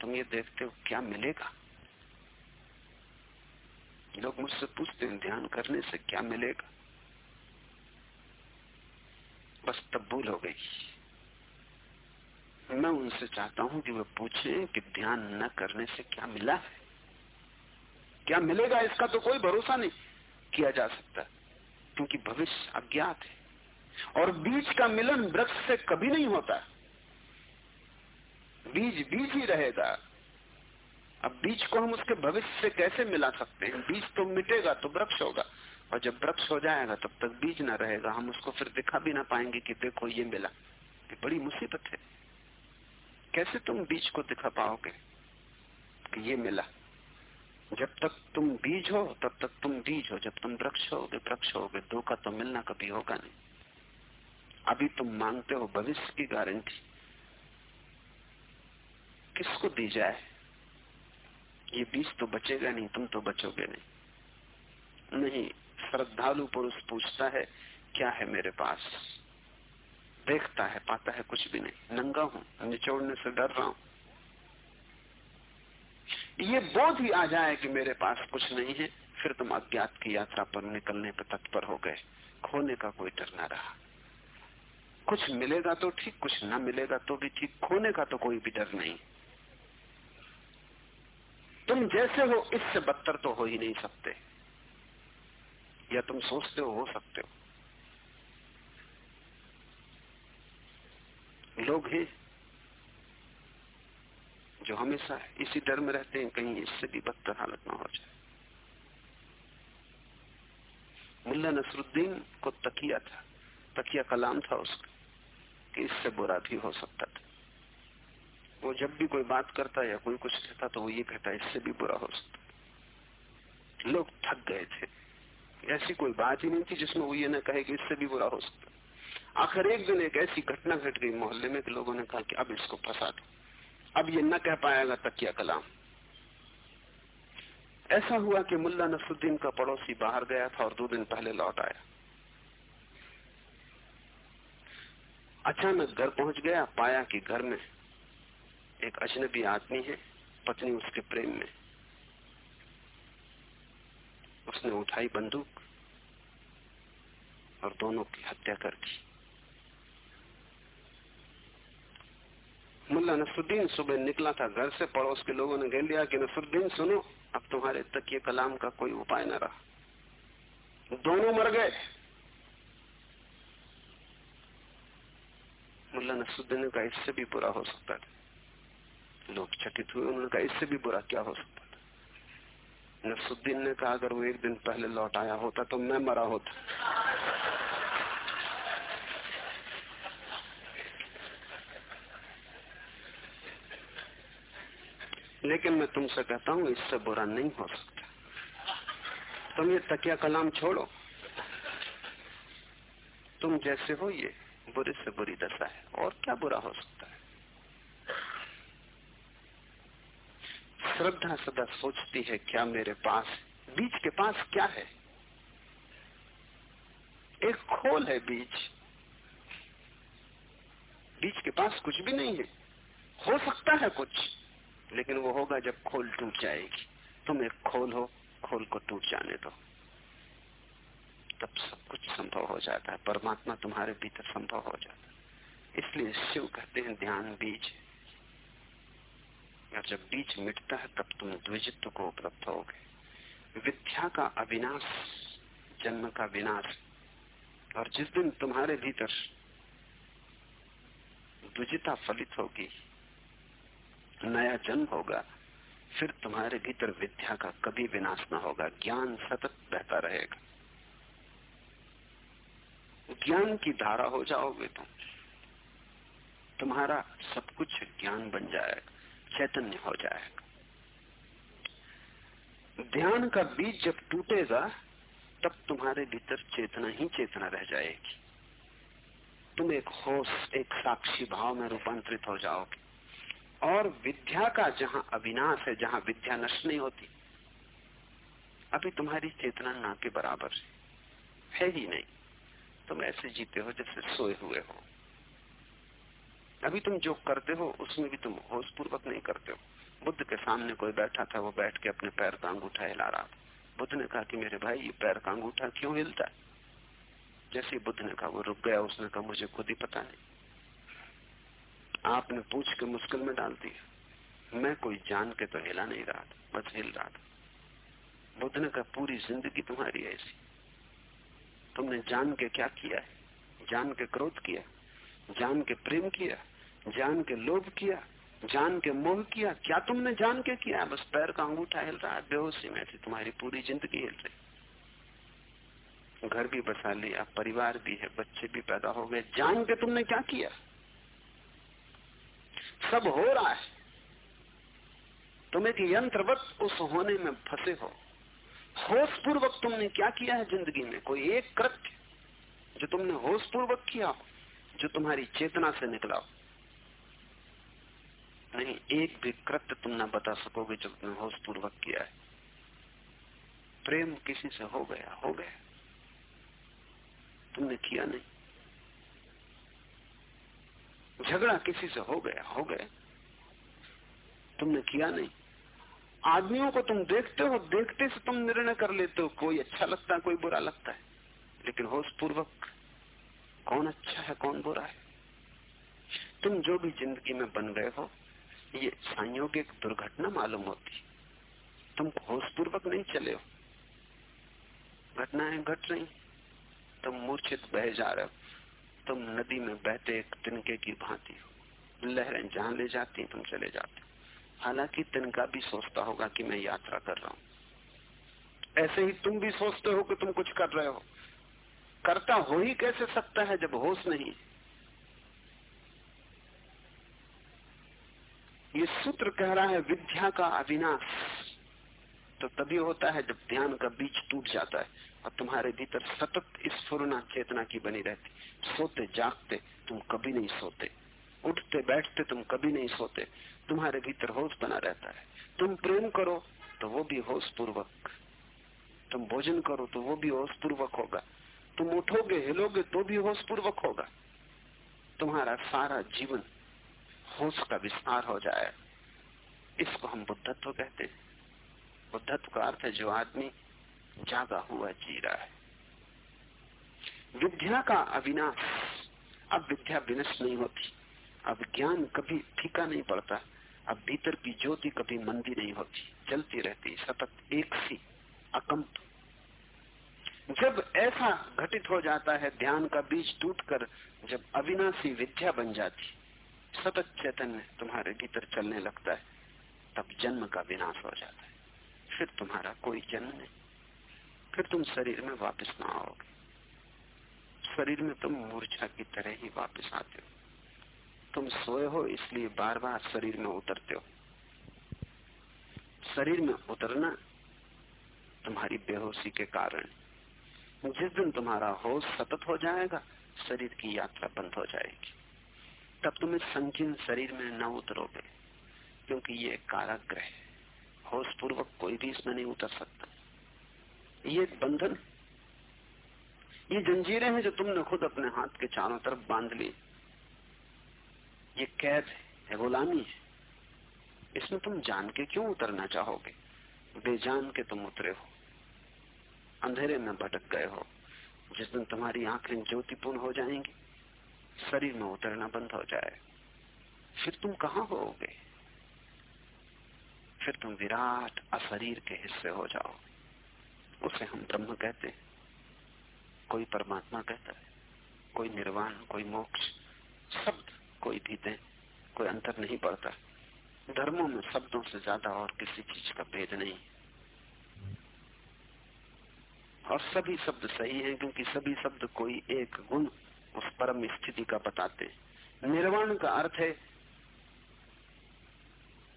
B: तुम ये देखते हो, क्या मिलेगा? लोग मुझसे पूछते हैं, ध्यान करने से क्या मिलेगा? बस तब भूल हो गई। मैं उनसे चाहता हूँ कि वे पूछें कि ध्यान न करने से क्या मिला है? क्या मिलेगा? इसका तो कोई भरोसा नहीं किया जा सकता, क्योंकि भविष्य अज्ञात है और बीज का मिलन वृक्ष से कभी नहीं होता। बीज बीज ही रहेगा। अब बीज को हम उसके भविष्य से कैसे मिला सकते हैं? बीज तो मिटेगा तो वृक्ष होगा। और जब वृक्ष हो जाएगा, तब तक बीज ना रहेगा। हम उसको फिर दिखा भी ना पाएँगे कि देखो, ये मिला। ये बड़ी मुसीबत है। कैसे तुम बीज को दिखा पाओगे कि ये मिला? जब तक तुम बीज हो, तब तक तुम बीज हो। जब तुम वृक्ष होगे वृक्ष होगे का तो मिलना कभी होगा नहीं। अभी तुम मांगते हो भविष्य की गारंटी। किसको दी जाए? ये बीज तो बचेगा नहीं, तुम तो बचोगे नहीं। नहीं, श्रद्धालु पुरुष पूछता है, क्या है मेरे पास? देखता है, पाता है कुछ भी नहीं। नंगा हूँ निचोड़ने से डर रहा हूँ। ये बोध ही आ जाए कि मेरे पास कुछ नहीं है, फिर तुम अज्ञात की यात्रा पर निकलने पर तत्पर हो गए। खोने का कोई डर ना रहा। कुछ मिलेगा तो ठीक, कुछ ना मिलेगा तो भी ठीक, खोने का तो कोई भी डर नहीं। तुम जैसे हो, इससे बदतर तो हो ही नहीं सकते। या तुम सोचते हो हो सकते हो। लोग हैं जो हमेशा इसी डर में रहते हैं, कहीं इससे भी बदतर हालत ना हो जाए। मुल्ला नसरुद्दीन को तकिया था, तकिया कलाम था उसका, कि इससे बुरा भी हो सकता था। वो जब भी कोई बात करता या कोई कुछ कहता तो वो ये कहता, इससे भी बुरा हो सकता लोग थक गए थे। ऐसी कोई बात ही नहीं थी जिसमें वो ये ना कहे कि इससे भी बुरा हो सकता आखिर एक दिन एक ऐसी घटना घट गई मोहल्ले में कि लोगों ने कहा कि अब इसको फंसा दो। अब ये न कह पाएगा तकिया कलाम। ऐसा हुआ कि मुल्ला नसरुद्दीन का पड़ोसी बाहर गया था और दो दिन पहले लौट आया। अचानक घर पहुँच गया, पाया कि घर में एक अजनबी आदमी है, पत्नी उसके प्रेम में। उसने उठाई बंदूक और दोनों की हत्या कर दी। मुल्ला नसरुद्दीन, सुबह निकला था घर से, पड़ोस के लोगों ने कह लिया कि नसरुद्दीन, सुनो, अब तुम्हारे तकिए कलाम का कोई उपाय न रहा। दोनों मर गए। मुल्ला नसरुद्दीन कहा, इससे भी बुरा हो सकता था। लोग चकित हुए, उन्होंने कहा, इससे भी बुरा क्या हो सकता था? नसरुद्दीन ने कहा, अगर वो एक दिन पहले लौट आया होता तो मैं मरा होता। लेकिन मैं तुमसे कहता हूँ, इससे बुरा नहीं हो सकता। तुम ये तकिया कलाम छोड़ो। तुम जैसे हो, ये बुरे से बुरी दशा है। और क्या बुरा हो सकता है? श्रद्धा सदा सोचती है, क्या मेरे पास बीच के पास क्या है? एक खोल है बीच बीच के पास कुछ भी नहीं है। हो सकता है कुछ। लेकिन वो होगा जब खोल टूट जाएगी। तुम एक खोल हो, खोल को टूट जाने दो। तब सब कुछ संभव हो जाता है। परमात्मा तुम्हारे भीतर संभव हो जाता है। इसलिए शिव कहते हैं, ध्यान बीज। और जब बीज मिटता है, तब तुम द्विजित्व को उपलब्ध होगे। विद्या का अविनाश, जन्म का विनाश। और जिस दिन तुम्हारे भीतर द्विजिता फलित होगी नया जन्म होगा, फिर तुम्हारे भीतर विद्या का कभी विनाश न होगा, ज्ञान सतत बहता रहेगा। ज्ञान की धारा हो जाओगे तुम। तुम्हारा सब कुछ ज्ञान बन जाएगा, चैतन्य हो जाएगा। ध्यान का बीज जब टूटेगा, तब तुम्हारे भीतर चेतना ही चेतना रह जाएगी। तुम एक होश, एक साक्षी भाव में रूपांतरित हो जाओगे। और विद्या का जहाँ अविनाश है, जहाँ विद्या नष्ट नहीं होती, अभी तुम्हारी चेतना ना के बराबर है। ही नहीं। तुम ऐसे जीते हो जैसे सोए हुए हो। अभी तुम जो करते हो, उसमें भी तुम होश पूर्वक नहीं करते हो। बुद्ध के सामने कोई बैठा था, वो बैठ के अपने पैर का अंगूठा हिला रहा था। बुद्ध ने कहा कि मेरे भाई, ये पैर का अंगूठा क्यों हिलता है? जैसे बुद्ध ने कहा, वो रुक गया, उसने कहा, मुझे खुद ही पता नहीं। आपने पूछ के मुश्किल में डाल दिया। मैं कोई जान के तो हिला नहीं रहा था, बस हिल रहा था। बुद्ध ने कहा, पूरी ज़िंदगी तुम्हारी ऐसी। तुमने जान के क्या किया है? जान के क्रोध किया, जान के प्रेम किया, जान के लोभ किया, जान के मोह किया। क्या तुमने जान के किया बस पैर का अंगूठा हिल रहा है, बेहोशी में थी। तुम्हारी पूरी ज़िंदगी हिल रही। घर भी बसा लिया, परिवार भी है, बच्चे भी पैदा हो गए। जान के तुमने क्या किया? सब हो रहा है। तुम एक यंत्रवत उस होने में फंसे हो। होश पूर्वक तुमने क्या किया है ज़िंदगी में? कोई एक कृत्य जो तुमने होश पूर्वक किया हो, जो तुम्हारी चेतना से निकला हो? नहीं, एक भी कृत्य तुम ना बता सकोगे जो तुमने होश पूर्वक किया है। प्रेम किसी से हो गया हो गया। तुमने किया नहीं। झगड़ा किसी से हो गया हो गया। तुमने किया नहीं। आदमियों को तुम देखते हो, देखते से तुम निर्णय कर लेते हो, कोई अच्छा लगता है, कोई बुरा लगता है। लेकिन होश पूर्वक कौन अच्छा है, कौन बुरा है? तुम जो भी ज़िंदगी में बन गए हो, ये संयोगिक दुर्घटना मालूम होती। तुम होश पूर्वक नहीं चले हो। घटनाएँ घट रही, तुम मूर्छित बह जा रहे हो। तुम नदी में बहते एक तिनके की भांति हो। लहरें जहाँ ले जाती तुम चले जाते हालाँकि तिनका भी सोचता होगा कि मैं यात्रा कर रहा हूँ। ऐसे ही तुम भी सोचते हो कि तुम कुछ कर रहे हो। करता हो ही कैसे सकता है जब होश नहीं ये सूत्र कह रहा है, विद्या का अविनाश। तो तभी होता है जब ध्यान का बीच टूट जाता है। और तुम्हारे भीतर सतत स्फुरना चेतना की बनी रहती। सोते, जागते, तुम कभी नहीं सोते। उठते, बैठते, तुम कभी नहीं सोते। तुम्हारे भीतर होश बना रहता है। तुम प्रेम करो तो वो भी होश पूर्वक तुम भोजन करो तो वो भी होश पूर्वक होगा। तुम उठोगे, हिलोगे तो भी होश पूर्वक होगा। तुम्हारा सारा जीवन होश का विस्तार हो जाए। इसको हम बुद्धत्व कहते हैं। बुद्धत्व का अर्थ है, जो आदमी जागा हुआ जी रहा है। विद्या का अविनाश, अब विद्या विनष्ट नहीं होती। अब ज्ञान कभी फीका नहीं पड़ता, अब भीतर की ज्योति कभी मंदी नहीं होती। चलती रहती, सतत एक सी, अकंप। जब ऐसा घटित हो जाता है, ध्यान का बीज टूटकर जब अविनाशी विद्या बन जाती, सतत चैतन्य तुम्हारे भीतर चलने लगता है, तब जन्म का विनाश हो जाता है। फिर तुम्हारा कोई जन्म नहीं। फिर तुम शरीर में वापस ना आओगे शरीर में तुम मूर्छा की तरह ही वापस आते हो। तुम सोए हो, इसलिए बार बार शरीर में उतरते हो। शरीर में उतरना तुम्हारी बेहोशी के कारण। जिस दिन तुम्हारा होश सतत हो जाएगा, शरीर की यात्रा बंद हो जाएगी। तब तुम इस संकीर्ण शरीर में न उतरोगे, क्योंकि ये काराग्रह होश पूर्वक कोई भी इसमें नहीं उतर सकता। ये बंधन, ये जंजीरें हैं जो तुमने खुद अपने हाथ के चारों तरफ़ बाँध ली। ये कैद है गुलामी है। इसमें तुम जान के क्यों उतरना चाहोगे? बेजान के तुम उतरे हो। अंधेरे में भटक गए हो। जिस दिन तुम्हारी आँखें ज्योतिपूर्ण हो जाएँगी, शरीर में उतरना बंद हो जाए। फिर तुम कहा होगे? फिर तुम विराट अशरीर के हिस्से हो जाओ उसे हम ब्रह्म कहते हैं। कोई परमात्मा कहता है, कोई निर्वाण, कोई मोक्ष शब्द कोई भी दे कोई अंतर नहीं पड़ता। धर्मों में शब्दों से ज़्यादा और किसी चीज़ का भेद नहीं। और सभी शब्द सही हैं, क्योंकि सभी शब्द कोई एक गुण उस परम स्थिति का बताते निर्वाण का अर्थ है,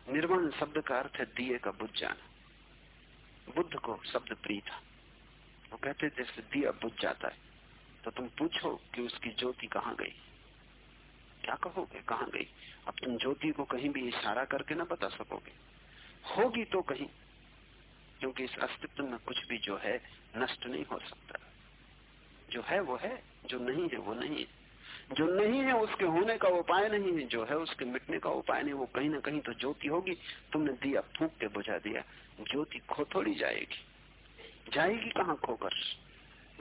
B: निर्वाण शब्द का अर्थ है दिए का बुझ जाना बुद्ध को शब्द प्रिय था वो कहते जैसे दिया बुझ जाता है तो तुम पूछो कि उसकी ज्योति कहाँ गई? क्या कहोगे? कहा गई? अब तुम ज्योति को कहीं भी इशारा करके ना बता सकोगे। होगी तो कहीं, क्योंकि इस अस्तित्व में कुछ भी जो है, नष्ट नहीं हो सकता। जो है, वो है, जो नहीं है, वो नहीं है। जो नहीं है उसके होने का उपाय नहीं है, जो है उसके मिटने का उपाय नहीं, वो कहीं ना कहीं तो ज्योति होगी। तुमने दिया, फूक के बुझा दिया, ज्योति खो थोड़ी जाएगी। जाएगी कहाँ खोकर?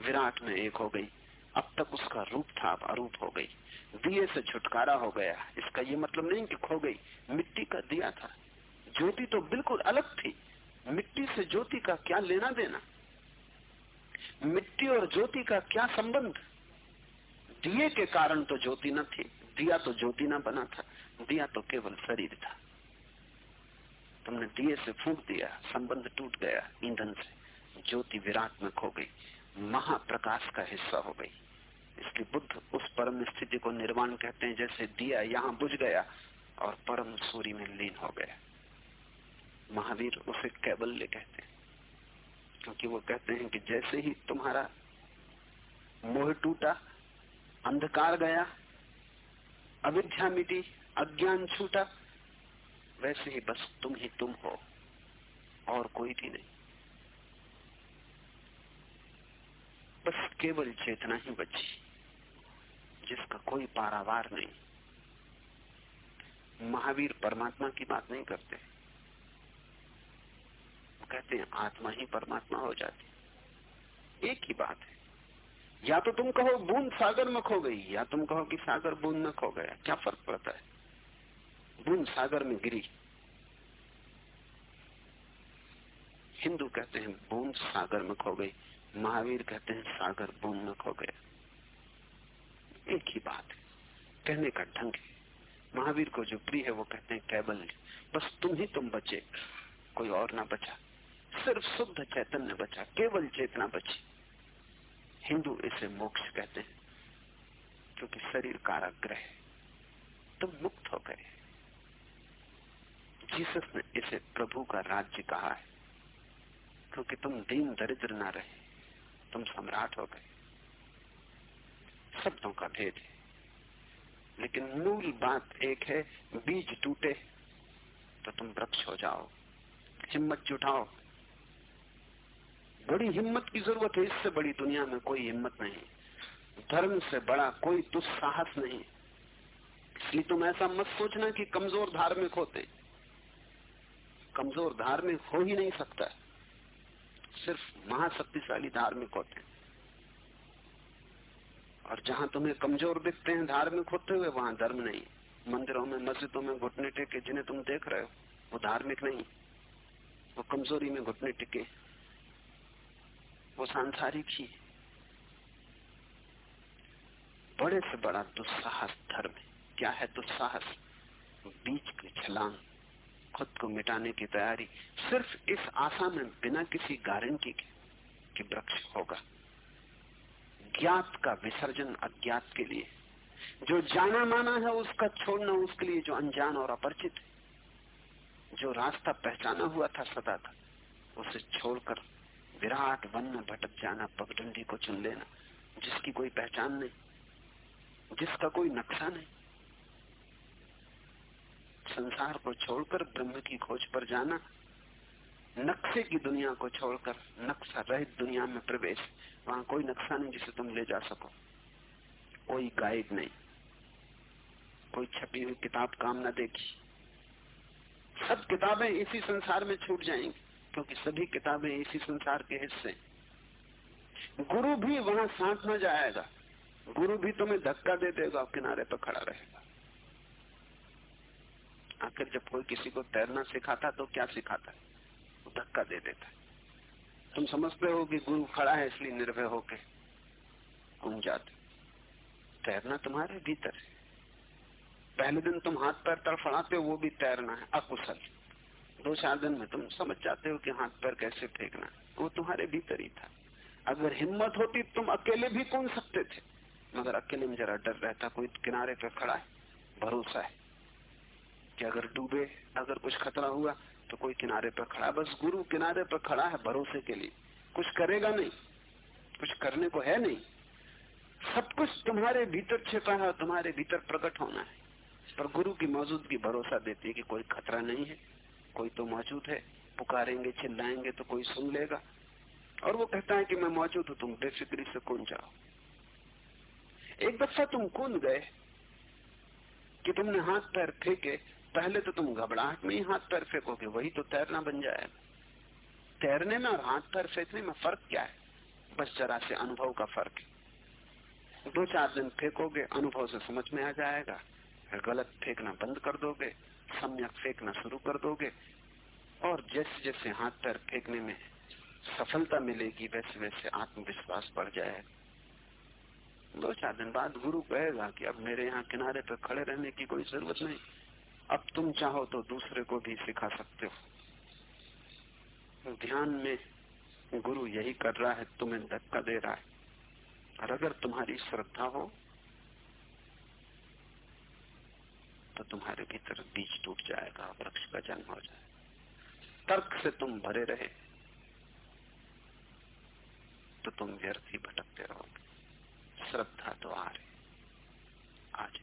B: विराट में एक हो गई। अब तक उसका रूप था, अब अरूप हो गई। दिए से छुटकारा हो गया। इसका ये मतलब नहीं कि खो गई। मिट्टी का दिया था। ज्योति तो बिल्कुल अलग थी। मिट्टी से ज्योति का क्या लेना देना? मिट्टी और ज्योति का क्या संबंध? दिए के कारण तो ज्योति न थी, दिया तो ज्योति न बना था, दिया तो केवल शरीर था। तुमने दिए से फूक दिया, संबंध टूट गया, ईंधन से, ज्योति विराट में खो गई, महाप्रकाश का हिस्सा हो गई। इसलिए बुद्ध उस परम स्थिति को निर्वाण कहते हैं, जैसे दिया यहाँ बुझ गया और परम सूर्य में लीन हो गया। महावीर उसे कैबल्य कहते हैं, क्योंकि वो कहते हैं कि जैसे ही तुम्हारा मोह टूटा अंधकार गया, अविद्या मिटी, अज्ञान छूटा, वैसे ही बस तुम ही तुम हो, और कोई भी नहीं। बस केवल चेतना ही बची, जिसका कोई पारावार नहीं। महावीर परमात्मा की बात नहीं करते। कहते हैं, आत्मा ही परमात्मा हो जाती। एक ही बात है। या तो तुम कहो बूंद सागर में खो गई, या तुम कहो कि सागर बूंद में खो गया। क्या फ़र्क पड़ता है? बूंद सागर में गिरी। हिंदू कहते हैं, बूंद सागर में खो गई। महावीर कहते हैं, सागर बूंद में खो गया। एक ही बात है, कहने का ढंग है। महावीर को जो प्रिय है, वो कहते हैं केवल बस तुम ही तुम बचे। कोई और ना बचा। सिर्फ़ शुद्ध चैतन्य बचा, केवल चेतना बची। हिंदू इसे मोक्ष कहते हैं, क्योंकि शरीर काराग्रह तुम मुक्त हो। गए जीसस ने इसे प्रभु का राज्य कहा है, क्योंकि तुम दीन दरिद्र ना रहे, तुम सम्राट हो गए। शब्दों का भेद है। लेकिन मूल बात एक है, बीज टूटे तो तुम वृक्ष हो जाओ, हिम्मत जुटाओ बड़ी हिम्मत की ज़रूरत है, इससे बड़ी दुनिया में कोई हिम्मत नहीं। धर्म से बड़ा कोई दुस्साहस नहीं। इसलिए तुम ऐसा मत सोचना कि कमज़ोर धार्मिक होते। कमज़ोर धार्मिक हो ही नहीं सकता। सिर्फ़ महाशक्तिशाली धार्मिक होते। और जहाँ तुम्हें कमज़ोर दिखते हैं, धार्मिक होते हुए, वहाँ धर्म नहीं। मंदिरों में, मस्जिदों में घुटने टेके, जिन्हें तुम देख रहे हो, वो धार्मिक नहीं। वो कमज़ोरी में घुटने टिके। वो सांसारिक ही है। बड़े से बड़ा दुस्साहस धर्म है। क्या है दुस्साहस? बीच की छलांग, खुद को मिटाने की तैयारी, सिर्फ़ इस आशा में बिना किसी गारंटी के कि वृक्ष होगा। ज्ञात का विसर्जन अज्ञात के लिए। जो जाना माना है उसका छोड़ना उसके लिए जो अनजान और अपरिचित है। जो रास्ता पहचाना हुआ था सदा था, उसे छोड़कर विराट वन में भटक जाना, पगडंडी को चुन लेना, जिसकी कोई पहचान नहीं, जिसका कोई नक्शा नहीं। संसार को छोड़कर, ब्रह्म की खोज पर जाना, नक्शे की दुनिया को छोड़कर, नक्शा रहित दुनिया में प्रवेश, वहाँ कोई नक्शा नहीं जिसे तुम ले जा सको। कोई गाइड नहीं, कोई छपी हुई किताब काम न देगी सब किताबें इसी संसार में छूट जाएँगी। क्योंकि सभी किताबें इसी संसार के हिस्से गुरु भी वहाँ साथ न जाएगा। गुरु भी तुम्हें धक्का दे देगा किनारे पर खड़ा रहेगा। आखिर जब कोई किसी को तैरना सिखाता तो क्या सिखाता है? धक्का दे देता है। तुम समझते हो कि गुरु खड़ा है, इसलिए निर्भय होके घूम जाते तैरना तुम्हारे भीतर है। पहले दिन तुम हाथ पैर तड़फड़ाते हो, वो भी तैरना है। अकुशल। दो चार दिन में तुम समझ जाते हो कि हाथ पैर कैसे फेंकना वो तुम्हारे भीतर ही था। अगर हिम्मत होती तुम अकेले भी कौन सकते थे। मगर अकेले में जरा डर रहता, कोई किनारे पे खड़ा है, भरोसा है कि अगर डूबे, अगर कुछ खतरा हुआ तो कोई किनारे पर खड़ा बस गुरु किनारे पर खड़ा है भरोसे के लिए। कुछ करेगा नहीं। कुछ करने को है नहीं। सब कुछ तुम्हारे भीतर छिपा है तुम्हारे भीतर प्रकट होना है। पर गुरु की मौजूदगी भरोसा देती है कि कोई खतरा नहीं है। कोई तो मौजूद है, पुकारेंगे, चिल्लाएँगे तो कोई सुन लेगा। और वो कहता है कि मैं मौजूद हूँ, तुम बेफिक्री से कूद जाओ? एक दफ़ा तुम कूद गए कि तुमने हाथ पैर फेंके, पहले तो तुम घबराहट में ही हाथ पैर फेंकोगे, वही तो तैरना बन जाएगा तैरने में और हाथ पैर फेंकने में फ़र्क क्या है? बस जरा से अनुभव का फ़र्क है। दो चार दिन फेंकोगे, अनुभव से समझ में आ जाएगा। गलत फेंकना बंद कर दोगे। सम्यक फेंकना शुरू कर दोगे। और जैसे जैसे हाथ पैर फेंकने में सफलता मिलेगी वैसे वैसे आत्मविश्वास बढ़ जाएगा। दो चार दिन बाद गुरु कहेगा कि अब मेरे यहाँ किनारे पर खड़े रहने की कोई ज़रूरत नहीं। अब तुम चाहो तो दूसरे को भी सिखा सकते हो। ध्यान में गुरु यही कर रहा है, तुम्हें धक्का दे रहा है। और अगर तुम्हारी श्रद्धा हो तो तुम्हारे भीतर बीज टूट जाएगा, वृक्ष का जन्म हो जाएगा। तर्क से तुम भरे रहे। तो तुम व्यर्थ ही भटकते रहोगे। श्रद्धा तो आ रही आज